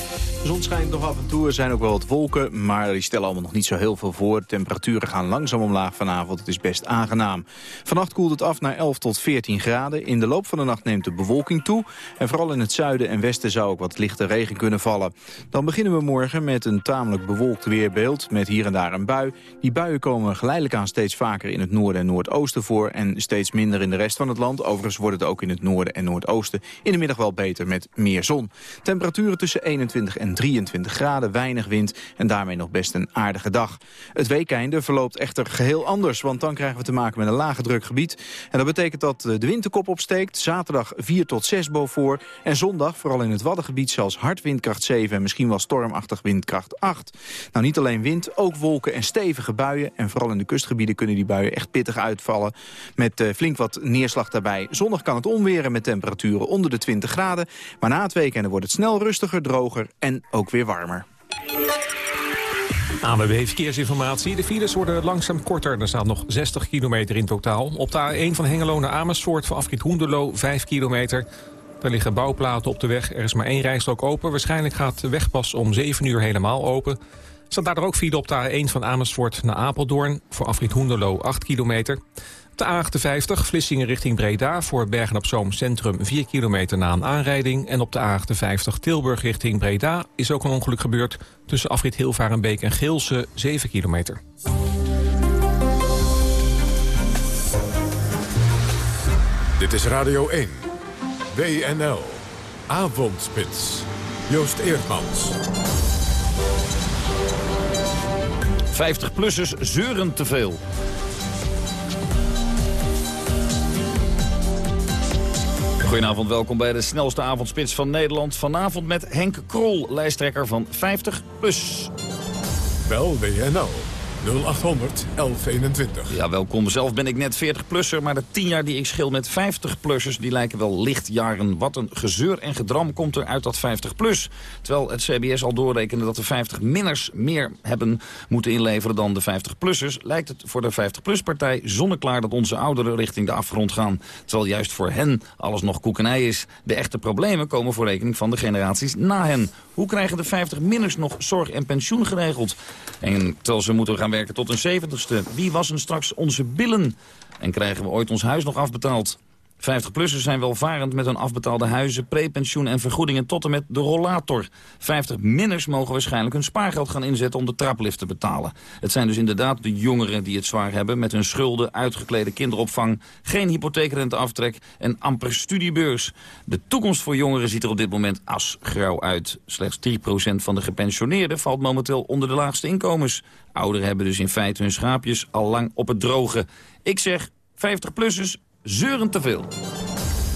Zon schijnt nog af en toe, er zijn ook wel wat wolken, maar die stellen allemaal nog niet zo heel veel voor. Temperaturen gaan langzaam omlaag vanavond, het is best aangenaam. Vannacht koelt het af naar 11 tot 14 graden. In de loop van de nacht neemt de bewolking toe. En vooral in het zuiden en westen zou ook wat lichte regen kunnen vallen. Dan beginnen we morgen met een tamelijk bewolkt weerbeeld, met hier en daar een bui. Die buien komen geleidelijk aan steeds vaker in het noorden en noordoosten voor... en steeds minder in de rest van het land. Overigens wordt het ook in het noorden en noordoosten in de middag wel beter met meer zon. Temperaturen tussen 21 en 23 graden, weinig wind en daarmee nog best een aardige dag. Het weekeinde verloopt echter geheel anders, want dan krijgen we te maken met een lage drukgebied. En dat betekent dat eh, de wind de kop opsteekt, zaterdag 4 tot 6 boven en zondag, vooral in het Waddengebied, zelfs hard windkracht 7 en misschien wel stormachtig windkracht 8. Nou, niet alleen wind, ook wolken en stevige buien. En vooral in de kustgebieden kunnen die buien echt pittig uitvallen. Met uh, flink wat neerslag daarbij. Zondag kan het onweren met temperaturen onder de 20 graden. Maar na het weekende wordt het snel rustiger, droger en ook weer warmer. ANWB Verkeersinformatie. De files worden langzaam korter. Er staat nog 60 kilometer in totaal. Op de A1 van Hengelo naar Amersfoort voor afrit Hoenderlo 5 kilometer. Er liggen bouwplaten op de weg. Er is maar één rijstrook open. Waarschijnlijk gaat de weg pas om 7 uur helemaal open. Staat daar ook file op de A1 van Amersfoort naar Apeldoorn... voor afrit Hoenderlo 8 kilometer. De A58 Vlissingen richting Breda voor Bergen-op-Zoom Centrum 4 kilometer na een aanrijding. En op de A58 Tilburg richting Breda is ook een ongeluk gebeurd... tussen afrit Hilvarenbeek en Geelse 7 kilometer. Dit is Radio 1. WNL. Avondspits. Joost Eerdmans. 50-plussers zeuren te veel. Goedenavond, welkom bij de snelste avondspits van Nederland. Vanavond met Henk Krol, lijsttrekker van 50 Plus. Bel WNL 0800 1121. Ja, welkom. Zelf ben ik net 40-plusser, maar de 10 jaar die ik schil met 50-plussers... die lijken wel lichtjaren. Wat een gezeur en gedram komt er uit dat 50-plus. Terwijl het CBS al doorrekende dat de 50-minners meer hebben moeten inleveren dan de 50-plussers... lijkt het voor de 50-plus-partij zonneklaar dat onze ouderen richting de afgrond gaan. Terwijl juist voor hen alles nog koekenij is. De echte problemen komen voor rekening van de generaties na hen. Hoe krijgen de 50-minners nog zorg en pensioen geregeld? En terwijl ze moeten gaan werken tot een 70ste. Wie wassen straks onze billen? En krijgen we ooit ons huis nog afbetaald? 50-plussers zijn welvarend met hun afbetaalde huizen, prepensioen en vergoedingen tot en met de rollator. 50-minners mogen waarschijnlijk hun spaargeld gaan inzetten om de traplift te betalen. Het zijn dus inderdaad de jongeren die het zwaar hebben met hun schulden, uitgeklede kinderopvang, geen hypotheekrenteaftrek en amper studiebeurs. De toekomst voor jongeren ziet er op dit moment asgrauw uit. Slechts 3% van de gepensioneerden valt momenteel onder de laagste inkomens. Ouderen hebben dus in feite hun schaapjes al lang op het droge. Ik zeg 50-plussers zeurend te veel.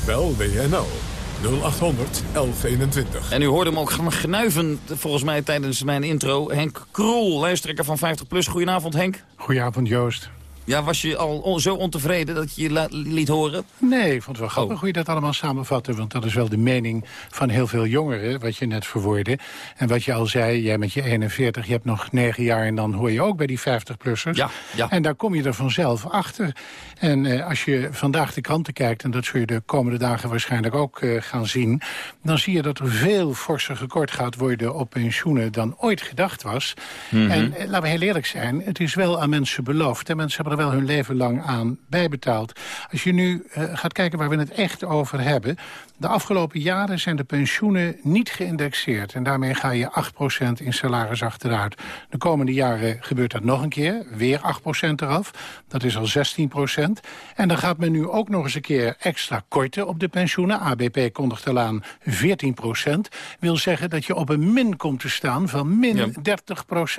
Bel WNL 0800 1121. En u hoorde hem ook genuiven, volgens mij tijdens mijn intro. Henk Krol, lijsttrekker van 50PLUS. Goedenavond Henk. Goedenavond Joost. Ja, was je al on zo ontevreden dat je je liet horen? Nee, ik vond het wel grappig oh. hoe je dat allemaal samenvatte. Want dat is wel de mening van heel veel jongeren, wat je net verwoordde. En wat je al zei, jij met je 41, je hebt nog negen jaar... en dan hoor je ook bij die 50-plussers. Ja, ja. En daar kom je er vanzelf achter. En eh, als je vandaag de kranten kijkt, en dat zul je de komende dagen waarschijnlijk ook uh, gaan zien... dan zie je dat er veel forser gekort gaat worden op pensioenen dan ooit gedacht was. Mm -hmm. En eh, laten we heel eerlijk zijn, het is wel aan mensen beloofd. En mensen hebben er wel hun leven lang aan bijbetaald. Als je nu uh, gaat kijken waar we het echt over hebben... de afgelopen jaren zijn de pensioenen niet geïndexeerd. En daarmee ga je 8% in salaris achteruit. De komende jaren gebeurt dat nog een keer. Weer 8% eraf. Dat is al 16%. En dan gaat men nu ook nog eens een keer extra korten op de pensioenen. ABP kondigt al aan 14%. Wil zeggen dat je op een min komt te staan van min ja.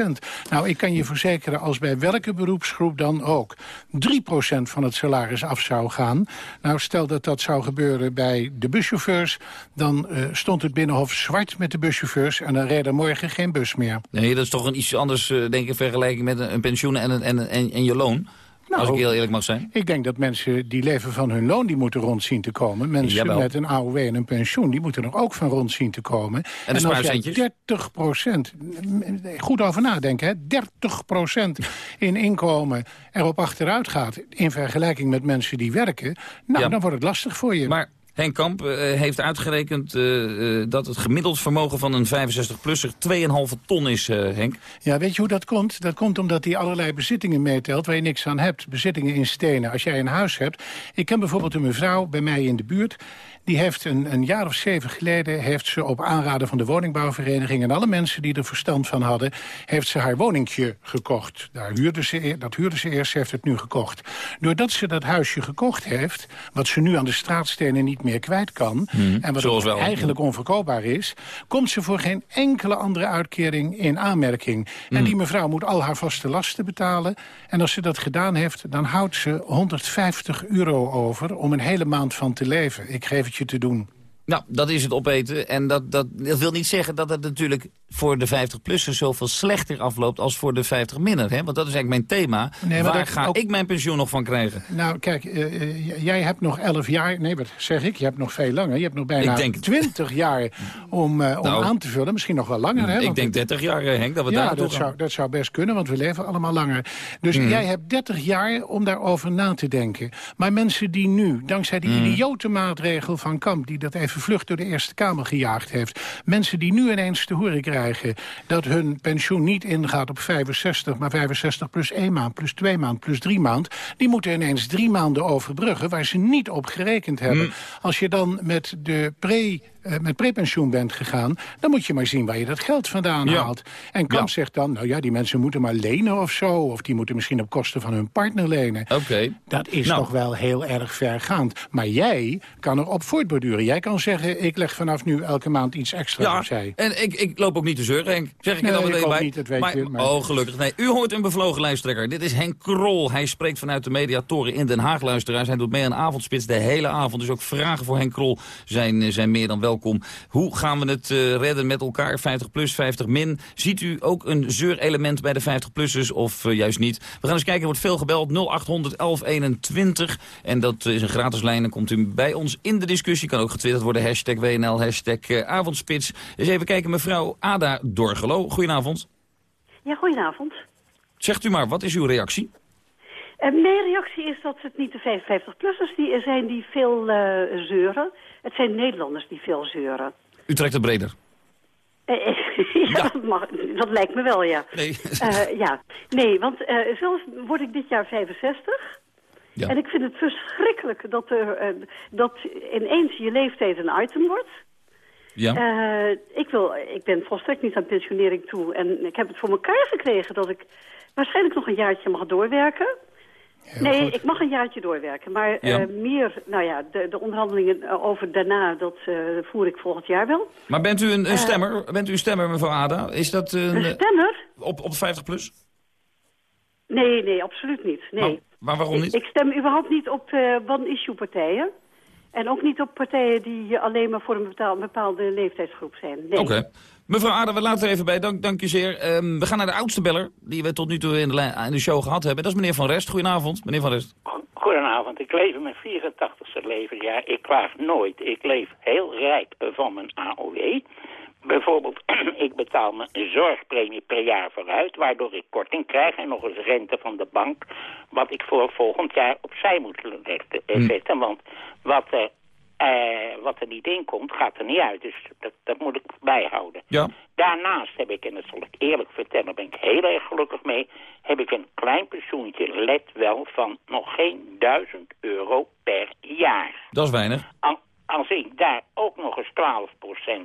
30%. Nou, ik kan je verzekeren als bij welke beroepsgroep dan ook... 3% van het salaris af zou gaan. Nou, stel dat dat zou gebeuren bij de buschauffeurs... dan uh, stond het Binnenhof zwart met de buschauffeurs... en dan reed er morgen geen bus meer. Nee, dat is toch een iets anders, ik, in vergelijking met een, een pensioen en, en, en, en je loon? Nou, als ik heel eerlijk mag zijn. Ik denk dat mensen die leven van hun loon, die moeten rond zien te komen. Mensen Jawel. met een AOW en een pensioen, die moeten er ook van rond zien te komen. En, als jij spaarcentjes? 30 procent, goed over nadenken, hè, 30 procent in inkomen erop achteruit gaat... in vergelijking met mensen die werken, nou, Ja. dan wordt het lastig voor je. Maar Henk Kamp eh, heeft uitgerekend eh, eh, dat het gemiddeld vermogen van een 65-plusser 2,5 ton is, Henk. Ja, weet je hoe dat komt? Dat komt omdat hij allerlei bezittingen meetelt waar je niks aan hebt. Bezittingen in stenen. Als jij een huis hebt... Ik ken bijvoorbeeld een mevrouw bij mij in de buurt... Die heeft een, een jaar of zeven geleden... heeft ze op aanraden van de woningbouwvereniging... en alle mensen die er verstand van hadden... heeft ze haar woningje gekocht. Daar huurde ze, e- dat huurde ze eerst, ze heeft het nu gekocht. Doordat ze dat huisje gekocht heeft... wat ze nu aan de straatstenen niet meer kwijt kan... Mhm, en wat wel. eigenlijk onverkoopbaar is... komt ze voor geen enkele andere uitkering in aanmerking. En Mhm. die mevrouw moet al haar vaste lasten betalen. En als ze dat gedaan heeft, dan houdt ze 150 euro over... om een hele maand van te leven. Ik geef het te doen. Nou, dat is het opeten. En dat, dat, dat wil niet zeggen dat het natuurlijk voor de 50-plussers zoveel slechter afloopt als voor de 50-minner. Want dat is eigenlijk mijn thema. Nee, maar Waar ga ook- ik mijn pensioen nog van krijgen? Nou, kijk, eh, eh, jij hebt nog 11 jaar... Nee, wat zeg ik? Je hebt nog veel langer. Je hebt nog bijna Ik denk het. 20 jaar om, eh, om Nou, aan te vullen. Misschien nog wel langer, hè? ik denk 30 jaar, Henk, dat we daar ja, naartoe dat zou, dat zou best kunnen, want we leven allemaal langer. Dus Mhm. jij hebt 30 jaar om daarover na te denken. Maar mensen die nu, dankzij die Mhm. idiote maatregel van Kamp... die dat even vlug door de Eerste Kamer gejaagd heeft... mensen die nu ineens te horen krijgen... dat hun pensioen niet ingaat op 65, maar 65 plus 1 maand... plus 2 maand, plus 3 maand... die moeten ineens drie maanden overbruggen... waar ze niet op gerekend hebben. Mhm. Als je dan met de pre... eh, met prepensioen bent gegaan, dan moet je maar zien waar je dat geld vandaan Ja. haalt. En Kamp zegt dan, nou ja, die mensen moeten maar lenen of zo. Of die moeten misschien op kosten van hun partner lenen. Oké. Dat is Nou. toch wel heel erg vergaand. Maar jij kan erop voortborduren. Jij kan zeggen, ik leg vanaf nu elke maand iets extra Ja, opzij. en ik, ik loop ook niet te zeuren, Henk. Zeg ik Nee, er dan meteen bij. niet, dat weet maar, je, maar- Oh, gelukkig. Nee, u hoort een bevlogen lijsttrekker. Dit is Henk Krol. Hij spreekt vanuit de mediatoren in Den Haag, luisteraars. Hij doet mee aan avondspits de hele avond. Dus ook vragen voor Henk Krol zijn, eh, zijn meer dan welkom. Welkom. Hoe gaan we het eh, redden met elkaar, 50 plus, 50 min? Ziet u ook een zeurelement bij de 50-plussers of eh, juist niet? We gaan eens kijken, er wordt veel gebeld, 0800 1121. En dat is een gratis lijn, dan komt u bij ons in de discussie. Kan ook getwitterd worden, hashtag WNL, hashtag uh, avondspits. Eens even kijken, mevrouw Ada Dorgelo. Goedenavond. Ja, goedenavond. Zegt u maar, wat is uw reactie? Uh, mijn reactie is dat het niet de 55-plussers die zijn die veel uh, zeuren. Het zijn Nederlanders die veel zeuren. U trekt het breder. Uh, ja, ja. Dat, mag, dat, lijkt me wel, ja. Nee, ja. nee want zelf word ik dit jaar 65. Ja. En ik vind het verschrikkelijk dat, er, dat ineens je leeftijd een item wordt. Ja. ik, wil, ik ben volstrekt niet aan pensionering toe. En ik heb het voor elkaar gekregen dat ik waarschijnlijk nog een jaartje mag doorwerken. Heel nee, goed. ik mag een jaartje doorwerken. Maar ja. uh, meer, nou ja, de, de onderhandelingen over daarna, dat uh, voer ik volgend jaar wel. Maar bent u een, een stemmer? Bent u een stemmer, mevrouw Ada? Is dat een, een stemmer? Op, op 50 plus? Nee, nee, absoluut niet. Nee. Maar, maar waarom niet? Ik, ik stem überhaupt niet op one-issue partijen. En ook niet op partijen die alleen maar voor een bepaalde, bepaalde leeftijdsgroep zijn. Nee. Oké. Okay. Mevrouw Ader, we laten er even bij. Dank, dank je zeer. Um, we gaan naar de oudste beller die we tot nu toe in de, in de show gehad hebben. Dat is meneer Van Rest. Goedenavond, meneer Van Rest. Goedenavond. Ik leef in mijn 84ste levensjaar. Ik klaag nooit. Ik leef heel rijk van mijn AOW. Bijvoorbeeld, ik betaal mijn zorgpremie per jaar vooruit... waardoor ik korting krijg en nog eens rente van de bank... wat ik voor volgend jaar opzij moet zetten. Mm. Want wat er uh, wat er niet in komt, gaat er niet uit. Dus dat, dat moet ik bijhouden. Ja. Daarnaast heb ik, en dat zal ik eerlijk vertellen, daar ben ik heel erg gelukkig mee... heb ik een klein pensioentje, let wel, van nog geen duizend euro per jaar. Dat is weinig. Al, als ik daar ook nog eens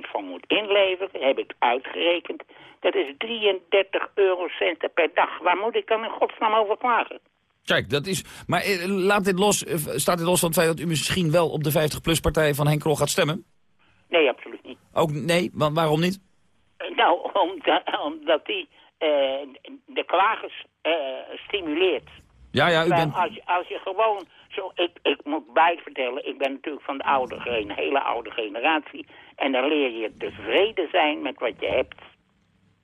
12% van moet inleveren, heb ik uitgerekend... dat is 33 eurocenten per dag. Waar moet ik dan in godsnaam over klagen? Kijk, dat is... Maar eh, laat dit los, eh, staat dit los van het feit dat u misschien wel op de 50PLUS-partij van Henk Krol gaat stemmen? Nee, absoluut niet. Ook nee? Want waarom niet? Nou, omdat, omdat die uh, de klagers uh, stimuleert. Ja, ja, u bent... Als, als je gewoon... Zo, ik, ik moet bijvertellen, ik ben natuurlijk van de oude, een hele oude generatie. En dan leer je tevreden zijn met wat je hebt.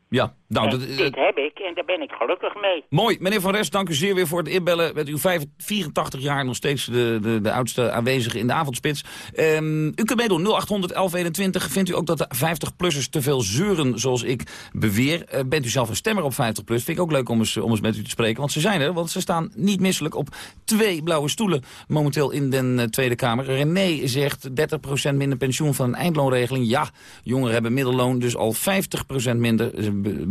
Ja, nou, dat, dit heb ik en daar ben ik gelukkig mee. Mooi. Meneer Van Rest, dank u zeer weer voor het inbellen. Met uw 84 jaar nog steeds de, de, de oudste aanwezige in de avondspits. Um, u kunt meedoen, 0800 1121. Vindt u ook dat de 50-plussers te veel zeuren, zoals ik beweer? Uh, bent u zelf een stemmer op 50-plus? Vind ik ook leuk om eens, om eens met u te spreken. Want ze zijn er, want ze staan niet misselijk op twee blauwe stoelen... momenteel in de uh, Tweede Kamer. René zegt 30% minder pensioen van een eindloonregeling. Ja, jongeren hebben middelloon, dus al 50% minder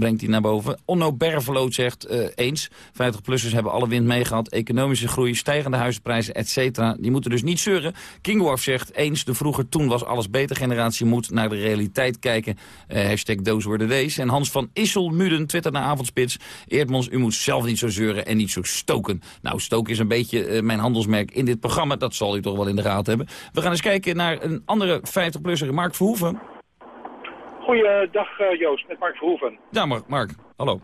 brengt hij naar boven. Onno Berveloot zegt uh, eens. 50-plussers hebben alle wind meegehad. Economische groei, stijgende huizenprijzen, et cetera. Die moeten dus niet zeuren. Kingworf zegt eens. De vroeger toen was alles beter generatie moet naar de realiteit kijken. Uh, hashtag were the days. En Hans van Isselmuden twittert naar avondspits. Eerdmans, u moet zelf niet zo zeuren en niet zo stoken. Nou, stoken is een beetje uh, mijn handelsmerk in dit programma. Dat zal u toch wel in de gaten hebben. We gaan eens kijken naar een andere 50-plusser, Mark Verhoeven. Goeiedag uh, Joost, met Mark Verhoeven. Ja, Mark, Mark. hallo.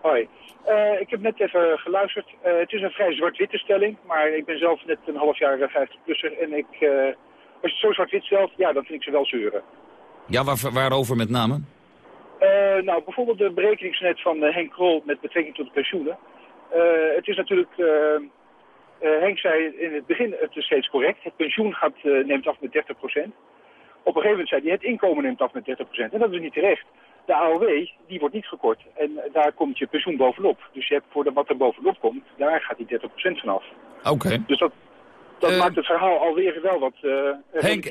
Hoi. Uh, ik heb net even geluisterd. Uh, het is een vrij zwart-witte stelling, maar ik ben zelf net een half jaar 50-plusser. En ik, als je het zo zwart-wit stelt, ja, dan vind ik ze wel zeuren. Ja, waar, waarover met name? nou, bijvoorbeeld de berekeningsnet van Henk Krol met betrekking tot de pensioenen. het is natuurlijk... Henk zei in het begin, het is steeds correct. Het pensioen gaat, neemt af met 30 procent op een gegeven moment zei hij, het inkomen neemt af met 30%. En dat is niet terecht. De AOW, die wordt niet gekort. En daar komt je pensioen bovenop. Dus je hebt voor de, wat er bovenop komt, daar gaat die 30% vanaf. Oké. Dus dat, dat uh, maakt het verhaal alweer wel wat uh, Henk,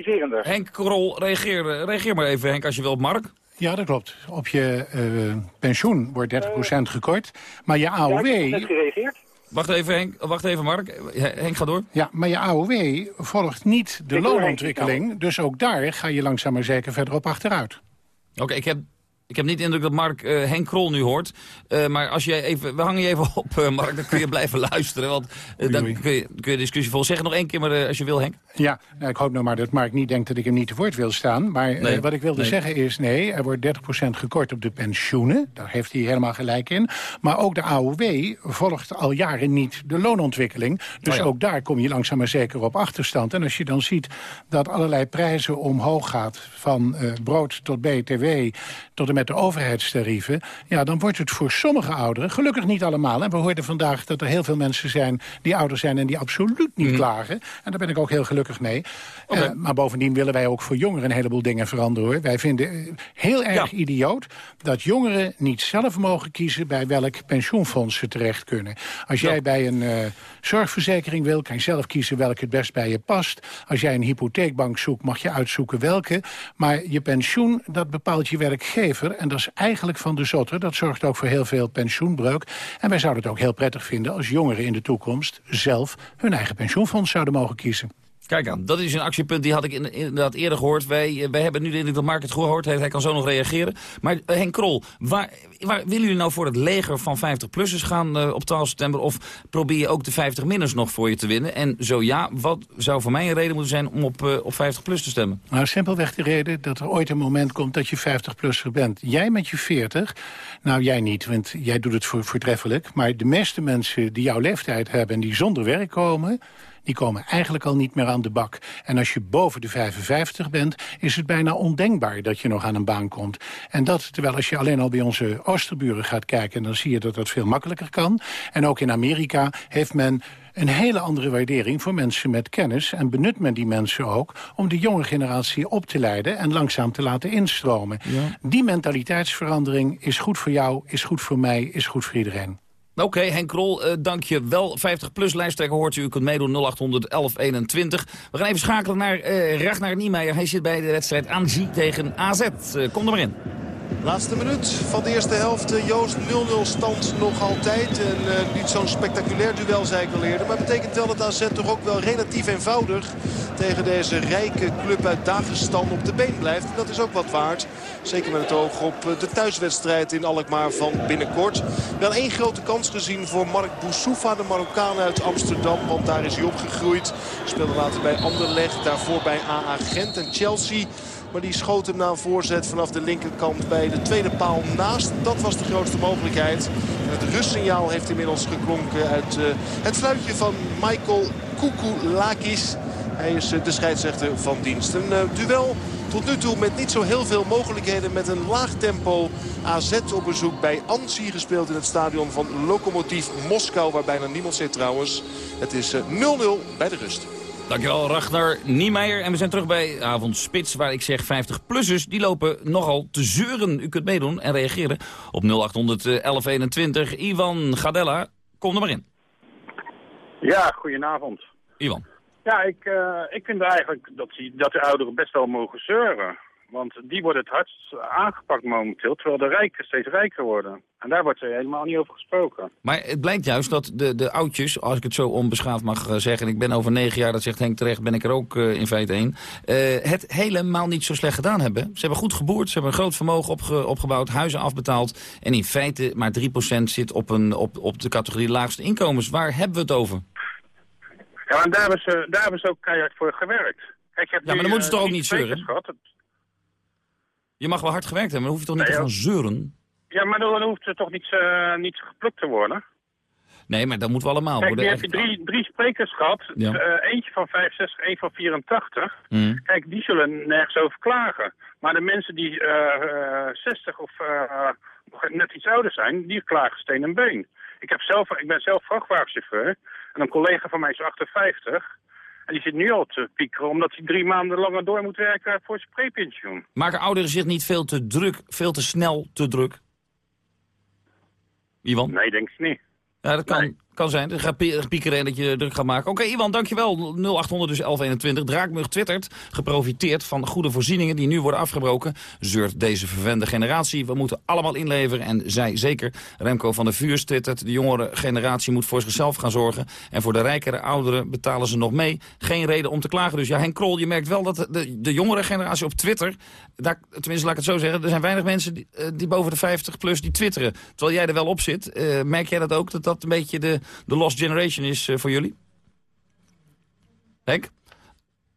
Henk Krol, reageer, reageer maar even Henk als je wilt, Mark. Ja, dat klopt. Op je uh, pensioen wordt 30% gekort. Maar je AOW... Ja, ik heb net gereageerd. Wacht even, Henk. Wacht even, Mark. Henk, ga door. Ja, maar je AOW volgt niet de ik loonontwikkeling. Dus ook daar ga je langzaam maar zeker verder op achteruit. Oké, okay, ik heb... Ik heb niet de indruk dat Mark uh, Henk Krol nu hoort. Uh, maar als jij even, we hangen je even op, uh, Mark, dan kun je blijven luisteren. Want dan kun je, kun je discussie vol. Zeg nog één keer maar als je wil, Henk. Ja, nou, ik hoop nou maar dat Mark niet denkt dat ik hem niet te woord wil staan. Maar nee, wat ik wilde nee. zeggen is, nee, er wordt 30% gekort op de pensioenen. Daar heeft hij helemaal gelijk in. Maar ook de AOW volgt al jaren niet de loonontwikkeling. Dus oh ja. ook daar kom je langzaam maar zeker op achterstand. En als je dan ziet dat allerlei prijzen omhoog gaat... van brood tot BTW tot en met de overheidstarieven... ja, dan wordt het voor sommige ouderen, gelukkig niet allemaal... en we hoorden vandaag dat er heel veel mensen zijn die ouder zijn... en die absoluut niet mm. klagen. En daar ben ik ook heel gelukkig mee. Okay. Uh, maar bovendien willen wij ook voor jongeren een heleboel dingen veranderen. Hoor. Wij vinden heel erg ja. idioot dat jongeren niet zelf mogen kiezen... bij welk pensioenfonds ze terecht kunnen. Als jij ja. bij een uh, zorgverzekering wil, kan je zelf kiezen welke het best bij je past. Als jij een hypotheekbank zoekt, mag je uitzoeken welke. Maar je pensioen, dat bepaalt je werkgever. En dat is eigenlijk van de zotte. Dat zorgt ook voor heel veel pensioenbreuk. En wij zouden het ook heel prettig vinden als jongeren in de toekomst... zelf hun eigen pensioenfonds zouden mogen kiezen. Kijk aan, dat is een actiepunt, die had ik inderdaad eerder gehoord. Wij, wij hebben nu de indruk dat Mark het gehoord heeft, hij kan zo nog reageren. Maar uh, Henk Krol, waar, waar willen jullie nou voor het leger van 50-plussers gaan uh, op 12 september? Of probeer je ook de 50-minners nog voor je te winnen? En zo ja, wat zou voor mij een reden moeten zijn om op, op 50-plus te stemmen? Nou, simpelweg de reden dat er ooit een moment komt dat je 50-plusser bent. Jij met je 40, nou jij niet, want jij doet het voor, voortreffelijk. Maar de meeste mensen die jouw leeftijd hebben en die zonder werk komen die komen eigenlijk al niet meer aan de bak. En als je boven de 55 bent, is het bijna ondenkbaar dat je nog aan een baan komt. En dat, terwijl als je alleen al bij onze oosterburen gaat kijken... dan zie je dat dat veel makkelijker kan. En ook in Amerika heeft men een hele andere waardering voor mensen met kennis... en benut men die mensen ook om de jonge generatie op te leiden... en langzaam te laten instromen. Ja. Die mentaliteitsverandering is goed voor jou, is goed voor mij, is goed voor iedereen. Oké, Henk Krol, uh, dank je wel. 50PLUS lijsttrekker hoort u. U kunt meedoen 0800 1121. We gaan even schakelen naar uh, Ragnar Niemeyer. Hij zit bij de wedstrijd Anzi tegen AZ. Uh, kom er maar in. Laatste minuut van de eerste helft. Joost 0-0 stand nog altijd. En uh, niet zo'n spectaculair duel, zei ik al eerder. Maar betekent wel dat AZ toch ook wel relatief eenvoudig... tegen deze rijke club uit Dagestan op de been blijft. En dat is ook wat waard. Zeker met het oog op de thuiswedstrijd in Alkmaar van binnenkort. Wel één grote kans gezien voor Mark Boussoufa, de Marokkaan uit Amsterdam. Want daar is hij opgegroeid. Speelde later bij Anderlecht, daarvoor bij AA Gent en Chelsea... Maar die schoot hem na een voorzet vanaf de linkerkant bij de tweede paal naast. Dat was de grootste mogelijkheid. Het rustsignaal heeft inmiddels geklonken uit uh, het fluitje van Michael Koukoulakis. Hij is uh, de scheidsrechter van dienst. Een uh, duel tot nu toe met niet zo heel veel mogelijkheden. Met een laag tempo AZ op bezoek bij Ansi gespeeld in het stadion van Lokomotief Moskou. Waar bijna niemand zit trouwens. Het is 0-0 bij de rust. Dankjewel, Ragnar Niemeyer. En we zijn terug bij Avondspits, waar ik zeg 50-plussers... die lopen nogal te zeuren. U kunt meedoen en reageren op 0800 1121. Ivan Gadella, kom er maar in. Ja, goedenavond. Ivan. Ja, ik, uh, ik vind eigenlijk dat, die, dat de ouderen best wel mogen zeuren. Want die worden het hardst aangepakt momenteel, terwijl de rijken steeds rijker worden. En daar wordt er helemaal niet over gesproken. Maar het blijkt juist dat de, de oudjes, als ik het zo onbeschaafd mag zeggen... en ik ben over negen jaar, dat zegt Henk terecht, ben ik er ook uh, in feite één... Uh, het helemaal niet zo slecht gedaan hebben. Ze hebben goed geboerd, ze hebben een groot vermogen opge, opgebouwd, huizen afbetaald... en in feite maar 3% zit op, een, op, op de categorie laagste inkomens. Waar hebben we het over? Ja, en daar hebben ze, daar hebben ze ook keihard voor gewerkt. Kijk, ja, maar dan moeten ze toch ook niet zeuren? Je mag wel hard gewerkt hebben, maar dan hoef je toch niet nee, te gaan zeuren? Ja, maar dan hoeft het toch niet, uh, niet geplukt te worden? Nee, maar dat moeten we allemaal. Kijk, nu heb je drie, drie sprekers gehad. Ja. Uh, eentje van 65, één van 84. Mm. Kijk, die zullen nergens over klagen. Maar de mensen die uh, 60 of net iets ouder zijn, die klagen steen en been. Ik, heb zelf, ik ben zelf vrachtwagenchauffeur. En een collega van mij is 58. Die zit nu al te piekeren omdat hij drie maanden langer door moet werken voor zijn prepensioen. Maken ouderen zich niet veel te druk, veel te snel te druk? Iwan? Nee, denk ik niet. Ja, dat kan. Nee. Kan zijn. Dan gaat pie- piekeren en dat je druk gaat maken. Oké, Iwan, dankjewel. 0800 dus 1121. Draakmug twittert. Geprofiteerd van goede voorzieningen die nu worden afgebroken. Zeurt deze verwende generatie. We moeten allemaal inleveren. En zij zeker. Remco van der Vuurs twittert. De jongere generatie moet voor zichzelf gaan zorgen. En voor de rijkere ouderen betalen ze nog mee. Geen reden om te klagen. Dus ja, Henk Krol, je merkt wel dat de, de jongere generatie op Twitter... Daar, tenminste, laat ik het zo zeggen. Er zijn weinig mensen die, eh, die boven de 50 plus die twitteren. Terwijl jij er wel op zit. Eh, merk jij dat ook? Dat dat een beetje de, de lost generation is eh, voor jullie? Henk?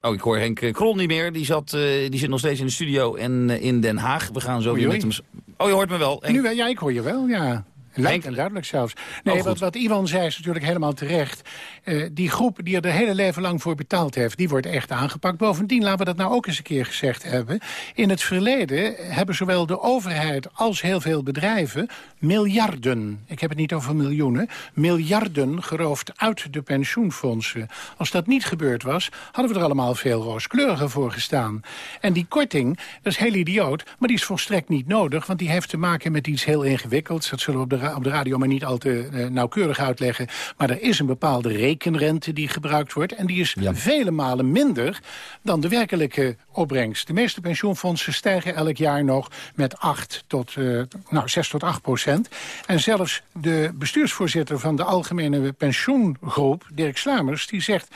Oh, ik hoor Henk eh, Krol niet meer. Die, zat, eh, die zit nog steeds in de studio en in Den Haag. We gaan zo weer met hem... Oh, je hoort me wel. Henk. Nu, wel, ja, ik hoor je wel, ja. Lijkt en duidelijk zelfs. Nee, Oh, wat, wat Ivan zei is natuurlijk helemaal terecht. Eh, die groep die er de hele leven lang voor betaald heeft... die wordt echt aangepakt. Bovendien, laten we dat nou ook eens een keer gezegd hebben. In het verleden hebben zowel de overheid als heel veel bedrijven... miljarden, ik heb het niet over miljoenen... miljarden geroofd uit de pensioenfondsen. Als dat niet gebeurd was, hadden we er allemaal veel rooskleuriger voor gestaan. En die korting, dat is heel idioot... maar die is volstrekt niet nodig... want die heeft te maken met iets heel ingewikkelds. Dat zullen we op de, op de radio maar niet al te eh, nauwkeurig uitleggen. Maar er is een bepaalde rekenrente die gebruikt wordt... en die is vele malen minder dan de werkelijke opbrengst. De meeste pensioenfondsen stijgen elk jaar nog met 8 tot, eh, nou, 6 tot 8 procent. En zelfs de bestuursvoorzitter van de Algemene Pensioengroep, Dirk Slamers, die zegt...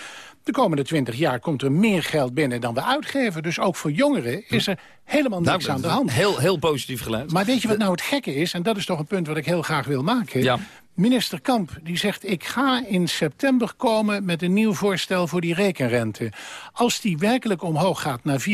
De komende 20 jaar komt er meer geld binnen dan we uitgeven. Dus ook voor jongeren is er helemaal niks Nou, aan de hand. Heel, heel positief geluid. Maar weet je wat nou het gekke is? En dat is toch een punt wat ik heel graag wil maken. Ja. Minister Kamp die zegt... ik ga in september komen met een nieuw voorstel voor die rekenrente. Als die werkelijk omhoog gaat naar 4%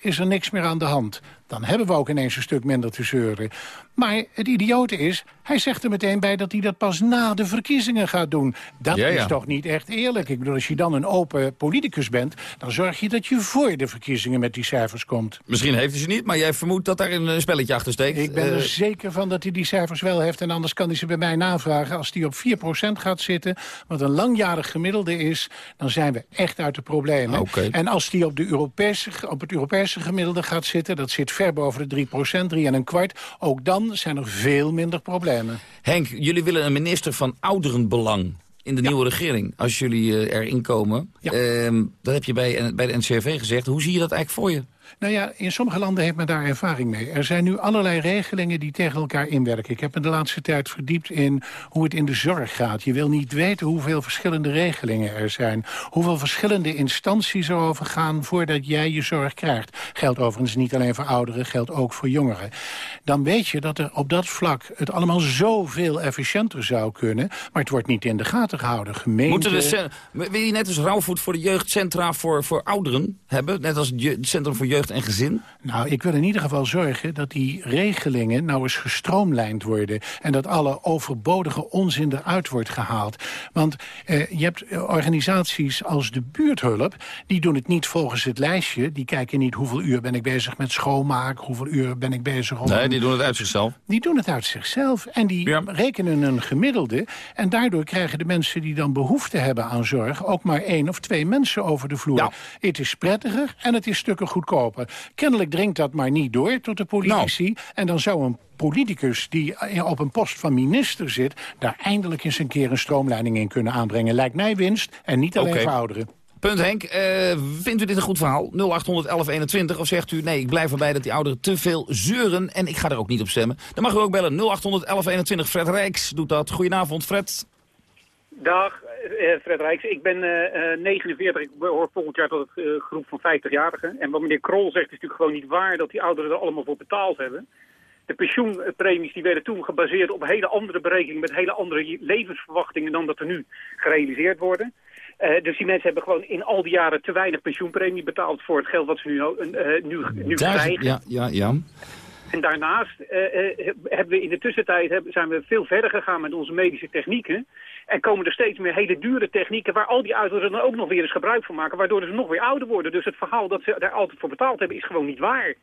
is er niks meer aan de hand. Dan hebben we ook ineens een stuk minder te zeuren. Maar het idiote is, hij zegt er meteen bij... dat hij dat pas na de verkiezingen gaat doen. Dat Ja, ja. is toch niet echt eerlijk? Ik bedoel, als je dan een open politicus bent... dan zorg je dat je voor de verkiezingen met die cijfers komt. Misschien heeft hij ze niet, maar jij vermoedt dat daar een eh, spelletje achter steekt. Ik ben Eh, er zeker van dat hij die cijfers wel heeft. En anders kan hij ze bij mij navragen. Als die op 4% gaat zitten, wat een langjarig gemiddelde is... dan zijn we echt uit de problemen. Oké. En als die op, de Europese, op het Europese gemiddelde gaat zitten... dat zit ver boven de 3%, 3 en een kwart... ook dan zijn er veel minder problemen. Henk, jullie willen een minister van ouderenbelang in de nieuwe regering. Als jullie eh, erin komen. Ehm, dat heb je bij, bij de NCRV gezegd. Hoe zie je dat eigenlijk voor je? Nou ja, in sommige landen heeft men daar ervaring mee. Er zijn nu allerlei regelingen die tegen elkaar inwerken. Ik heb me de laatste tijd verdiept in hoe het in de zorg gaat. Je wil niet weten hoeveel verschillende regelingen er zijn. Hoeveel verschillende instanties erover gaan voordat jij je zorg krijgt. Geldt overigens niet alleen voor ouderen, geldt ook voor jongeren. Dan weet je dat er op dat vlak het allemaal zoveel efficiënter zou kunnen. Maar het wordt niet in de gaten gehouden. Gemeenten... Moeten cen- wil je net als Rauwvoet voor de jeugdcentra voor, voor ouderen hebben? Net als het Centrum voor Jeugd en Gezin? Nou, ik wil in ieder geval zorgen dat die regelingen nou eens gestroomlijnd worden. En dat alle overbodige onzin eruit wordt gehaald. Want eh, je hebt eh, organisaties als de buurthulp, die doen het niet volgens het lijstje. Die kijken niet hoeveel uur ben ik bezig met schoonmaken, hoeveel uur ben ik bezig om... Nee, die doen het uit zichzelf. Die doen het uit zichzelf en die rekenen een gemiddelde. En daardoor krijgen de mensen die dan behoefte hebben aan zorg... ook maar één of twee mensen over de vloer. Het is prettiger en het is stukken goedkoper. Kennelijk dringt dat maar niet door tot de politici. Nou. En dan zou een politicus die op een post van minister zit... daar eindelijk eens een keer een stroomleiding in kunnen aanbrengen. Lijkt mij winst en niet alleen Oké. voor ouderen. Punt Henk, eh, vindt u dit een goed verhaal? 0800 1121 of zegt u nee, ik blijf erbij dat die ouderen te veel zeuren en ik ga er ook niet op stemmen? Dan mag u ook bellen 0800 1121. Fred Rijks doet dat. Goedenavond Fred. Dag, eh, Fred Rijks. Ik ben eh, eh, 49. Ik behoor volgend jaar tot het eh, groep van 50-jarigen. En wat meneer Krol zegt is natuurlijk gewoon niet waar dat die ouderen er allemaal voor betaald hebben. De pensioenpremies die werden toen gebaseerd op hele andere berekeningen met hele andere levensverwachtingen dan dat er nu gerealiseerd worden. Eh, dus die mensen hebben gewoon in al die jaren te weinig pensioenpremie betaald voor het geld wat ze nu, eh, nu, nu Daar- krijgen. ja, ja, ja. En daarnaast eh, eh, hebben we in de tussentijd hebben, zijn we veel verder gegaan met onze medische technieken. En komen er steeds meer hele dure technieken waar al die ouderen dan ook nog weer eens gebruik van maken. Waardoor ze nog weer ouder worden. Dus het verhaal dat ze daar altijd voor betaald hebben is gewoon niet waar.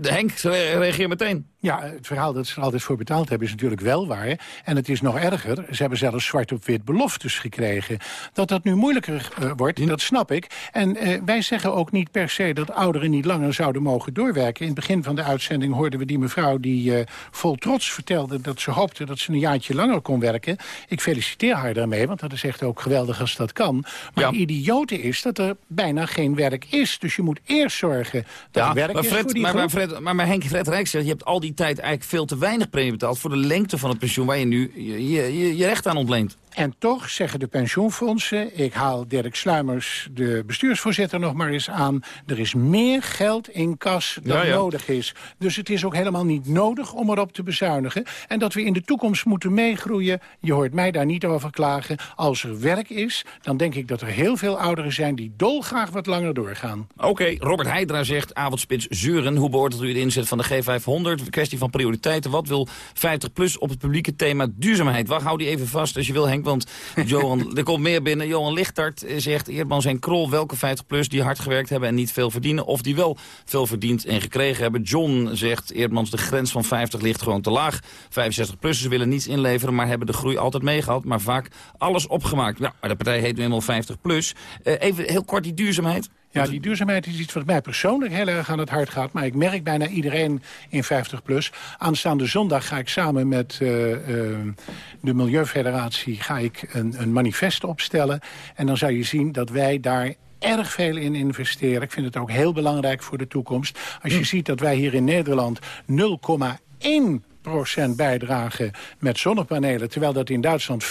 De Henk, reageer meteen. Ja, het verhaal dat ze er altijd voor betaald hebben is natuurlijk wel waar. En het is nog erger. Ze hebben zelfs zwart op wit beloftes gekregen. Dat dat nu moeilijker uh, wordt, dat snap ik. En uh, wij zeggen ook niet per se dat ouderen niet langer zouden mogen doorwerken. In het begin van de uitzending hoorden we die mevrouw die uh, vol trots vertelde... dat ze hoopte dat ze een jaartje langer kon werken. Ik feliciteer haar daarmee, want dat is echt ook geweldig als dat kan. Maar ja. idiote is dat er bijna geen werk is. Dus je moet eerst zorgen dat ja, er werk maar is voor die maar, groep. maar, Fred, maar, maar Henk Fred zegt, je hebt al die tijd eigenlijk veel te weinig premie betaald... voor de lengte van het pensioen waar je nu je, je, je recht aan ontleent. En toch zeggen de pensioenfondsen, ik haal Dirk Sluimers, de bestuursvoorzitter, nog maar eens aan... er is meer geld in kas dan Ja, ja. nodig is. Dus het is ook helemaal niet nodig om erop te bezuinigen. En dat we in de toekomst moeten meegroeien, je hoort mij daar niet over klagen. Als er werk is, dan denk ik dat er heel veel ouderen zijn... die dolgraag wat langer doorgaan. Oké, Robert Heidra zegt, avondspits zeuren. Hoe beoordeelt u de inzet van de G500? Kwestie van prioriteiten. Wat wil 50PLUS op het publieke thema duurzaamheid? Wacht, hou die even vast als je wil, Henk. Want Johan, er komt meer binnen. Johan Lichtart zegt, Eerdmans en Krol... welke 50PLUS die hard gewerkt hebben en niet veel verdienen... of die wel veel verdiend en gekregen hebben. John zegt, Eerdmans, de grens van 50 ligt gewoon te laag. 65-plussers willen niets inleveren, maar hebben de groei altijd meegehad... maar vaak alles opgemaakt. Ja, maar de partij heet nu eenmaal 50PLUS. Uh, even heel kort die duurzaamheid. Ja, die duurzaamheid is iets wat mij persoonlijk heel erg aan het hart gaat. Maar ik merk bijna iedereen in 50 plus. Aanstaande zondag ga ik samen met uh, uh, de Milieufederatie ga ik een, een manifest opstellen. En dan zal je zien dat wij daar erg veel in investeren. Ik vind het ook heel belangrijk voor de toekomst. Als je ziet dat wij hier in Nederland 0,1 procent bijdragen met zonnepanelen... terwijl dat in Duitsland 5%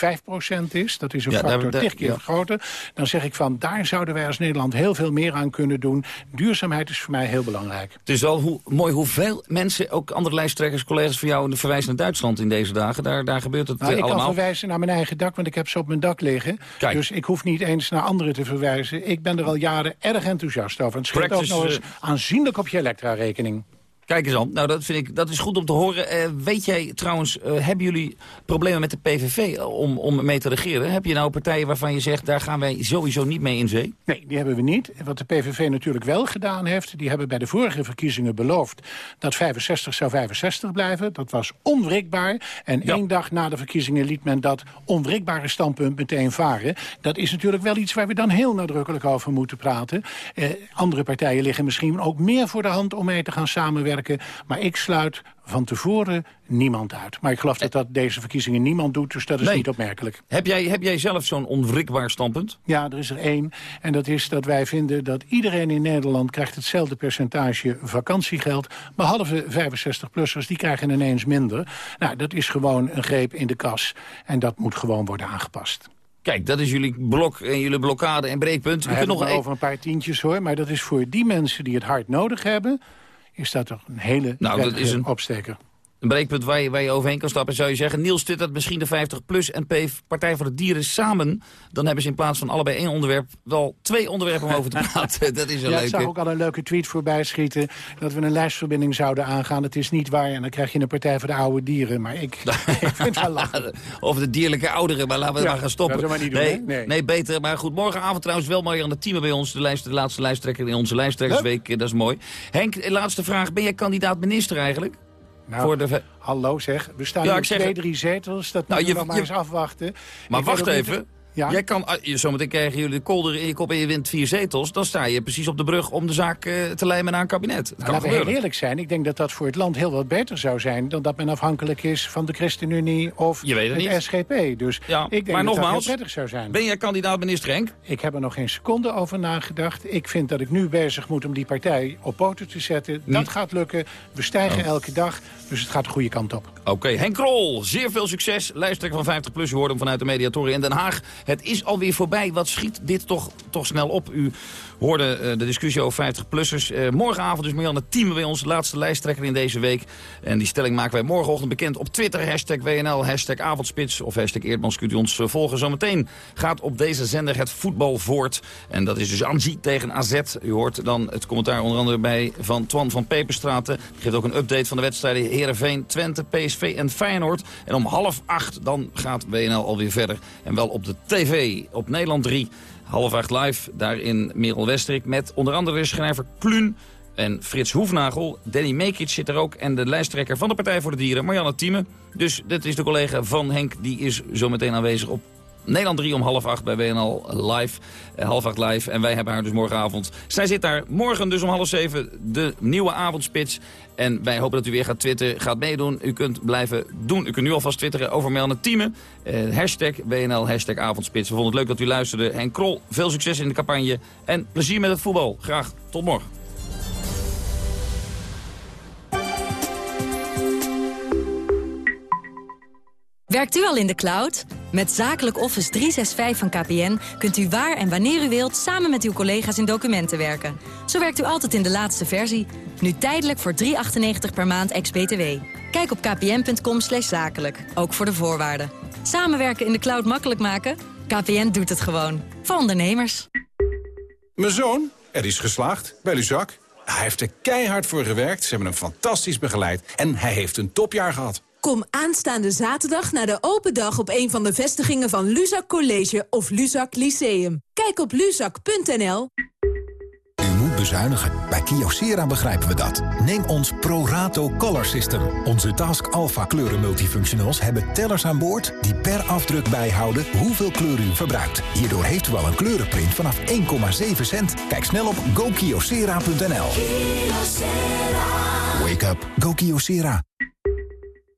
is. Dat is een Ja, factor daar- tig keer ja. groter. Dan zeg ik van, daar zouden wij als Nederland heel veel meer aan kunnen doen. Duurzaamheid is voor mij heel belangrijk. Het is wel hoe, mooi hoeveel mensen, ook andere lijsttrekkers, collega's van jou... verwijzen naar Duitsland in deze dagen. Daar, daar gebeurt het Nou, eh, ik kan allemaal. verwijzen naar mijn eigen dak, want ik heb ze op mijn dak liggen. Kijk. Dus ik hoef niet eens naar anderen te verwijzen. Ik ben er al jaren erg enthousiast over. Het scheelt ook nog eens eh, aanzienlijk op je elektra-rekening. Kijk eens aan. Nou, dat, vind ik, dat is goed om te horen. Eh, weet jij trouwens, eh, hebben jullie problemen met de PVV om, om mee te regeren? Heb je nou partijen waarvan je zegt, daar gaan wij sowieso niet mee in zee? Nee, die hebben we niet. Wat de PVV natuurlijk wel gedaan heeft... die hebben bij de vorige verkiezingen beloofd... dat 65 zou 65 blijven. Dat was onwrikbaar. En één dag na de verkiezingen liet men dat onwrikbare standpunt meteen varen. Dat is natuurlijk wel iets waar we dan heel nadrukkelijk over moeten praten. Eh, andere partijen liggen misschien ook meer voor de hand... om mee te gaan samenwerken. Maar ik sluit van tevoren niemand uit. Maar ik geloof dat dat deze verkiezingen niemand doet... dus dat is Nee. niet opmerkelijk. Heb jij, heb jij zelf zo'n onwrikbaar standpunt? Ja, er is er één. En dat is dat wij vinden dat iedereen in Nederland... krijgt hetzelfde percentage vakantiegeld. Behalve 65-plussers, die krijgen ineens minder. Nou, dat is gewoon een greep in de kas. En dat moet gewoon worden aangepast. Kijk, dat is jullie blok en jullie blokkade en breekpunt. We We hebben nog het over een paar tientjes hoor. Maar dat is voor die mensen die het hard nodig hebben... is dat toch een hele Nou, dat is een- opsteker. Een breekpunt waar je, waar je overheen kan stappen, zou je zeggen. Niels, dat misschien de 50PLUS en Partij voor de Dieren samen... dan hebben ze in plaats van allebei één onderwerp... wel twee onderwerpen om over te praten. Dat is een Ja, ik zag leuke. ook al een leuke tweet voorbij schieten... dat we een lijstverbinding zouden aangaan. Het is niet waar en dan krijg je een partij voor de oude dieren. Maar ik, ik vind het wel lachen. Of de dierlijke ouderen, maar laten we Ja, maar gaan stoppen. dat we niet doen, nee? Nee. nee, beter. Maar goed, morgenavond trouwens wel Marianne Thieme bij ons. De, lijst, de laatste lijsttrekker in onze lijsttrekkersweek. eh, Dat is mooi. Henk, eh, laatste vraag. Ben jij kandidaat minister eigenlijk? Nou, Voor de... Hallo zeg, we staan Ja, hier op twee, drie zetels. Dat Nou, moeten we je- nog maar je- eens afwachten. Maar Ik wacht even. Ja? Jij kan, ah, je- zometeen krijgen jullie de kolder in je kop en je wint vier zetels. Dan sta je precies op de brug om de zaak eh, te lijmen naar een kabinet. Dat Nou, kan laten we heel eerlijk zijn. Ik denk dat dat voor het land heel wat beter zou zijn... dan dat men afhankelijk is van de ChristenUnie of Je weet het. SGP. Dus Ja, ik denk maar dat nogmaals, dat heel prettig zou zijn. Ben jij kandidaat minister Henk? Ik heb er nog geen seconde over nagedacht. Ik vind dat ik nu bezig moet om die partij op poten te zetten. Dat gaat lukken. We stijgen Oh. elke dag, dus het gaat de goede kant op. Oké, Henk Krol, zeer veel succes. Lijsttrekker van 50PLUS, u hoort hem vanuit de mediatoren in Den Haag. Het is alweer voorbij. Wat schiet dit toch, toch snel op? U hoorde eh, de discussie over 50-plussers. Eh, morgenavond dus Marianne Thieme bij ons, laatste lijsttrekker in deze week. En die stelling maken wij morgenochtend bekend op Twitter. Hashtag WNL, hashtag Avondspits of hashtag Eerdmans u ons eh, volgen. Zometeen gaat op deze zender het voetbal voort. En dat is dus Angie tegen AZ. U hoort dan het commentaar onder andere bij van Twan van Peperstraten. Die geeft ook een update van de wedstrijden Heerenveen, Twente, PSV en Feyenoord. En om half acht dan gaat WNL alweer verder. En wel op de tv op Nederland 3. Half acht live, daar in Merel Westrik. Met onder andere schrijver Kluun. en Frits Hoefnagel. Danny Mekic zit er ook en de lijsttrekker van de Partij voor de Dieren, Marianne Thieme. Dus dit is de collega van Henk, die is zo meteen aanwezig op Nederland 3 om half acht bij WNL live. Eh, half acht live. En wij hebben haar dus morgenavond. Zij zit daar morgen dus om half zeven. De nieuwe avondspits. En wij hopen dat u weer gaat twitteren, gaat meedoen. U kunt blijven doen. U kunt nu alvast twitteren over Melne Teamen. Eh, hashtag WNL, hashtag avondspits. We vonden het leuk dat u luisterde. En Krol, veel succes in de campagne. En plezier met het voetbal. Graag tot morgen. Werkt u al in de cloud? Met Zakelijk Office 365 van KPN kunt u waar en wanneer u wilt... samen met uw collega's in documenten werken. Zo werkt u altijd in de laatste versie. Nu tijdelijk voor 3,98 per maand ex-BTW. Kijk op kpn.com zakelijk, ook voor de voorwaarden. Samenwerken in de cloud makkelijk maken? KPN doet het gewoon. Voor ondernemers. Mijn zoon, er is geslaagd bij Luzak. Hij heeft er keihard voor gewerkt, ze hebben hem fantastisch begeleid... en hij heeft een topjaar gehad. Kom aanstaande zaterdag naar de open dag op een van de vestigingen van Luzak College of Luzak Lyceum. Kijk op luzak.nl. U moet bezuinigen. Bij Kyocera begrijpen we dat. Neem ons ProRato Color System. Onze Task Alpha kleuren multifunctionals hebben tellers aan boord... die per afdruk bijhouden hoeveel kleur u verbruikt. Hierdoor heeft u al een kleurenprint vanaf 1,7 cent. Kijk snel op gokyocera.nl. Wake up. Go Kyocera.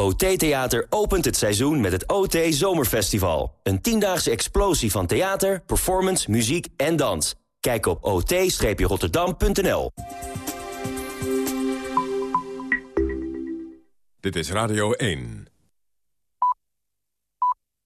OT Theater opent het seizoen met het OT Zomerfestival. Een tiendaagse explosie van theater, performance, muziek en dans. Kijk op ot-rotterdam.nl Dit is Radio 1.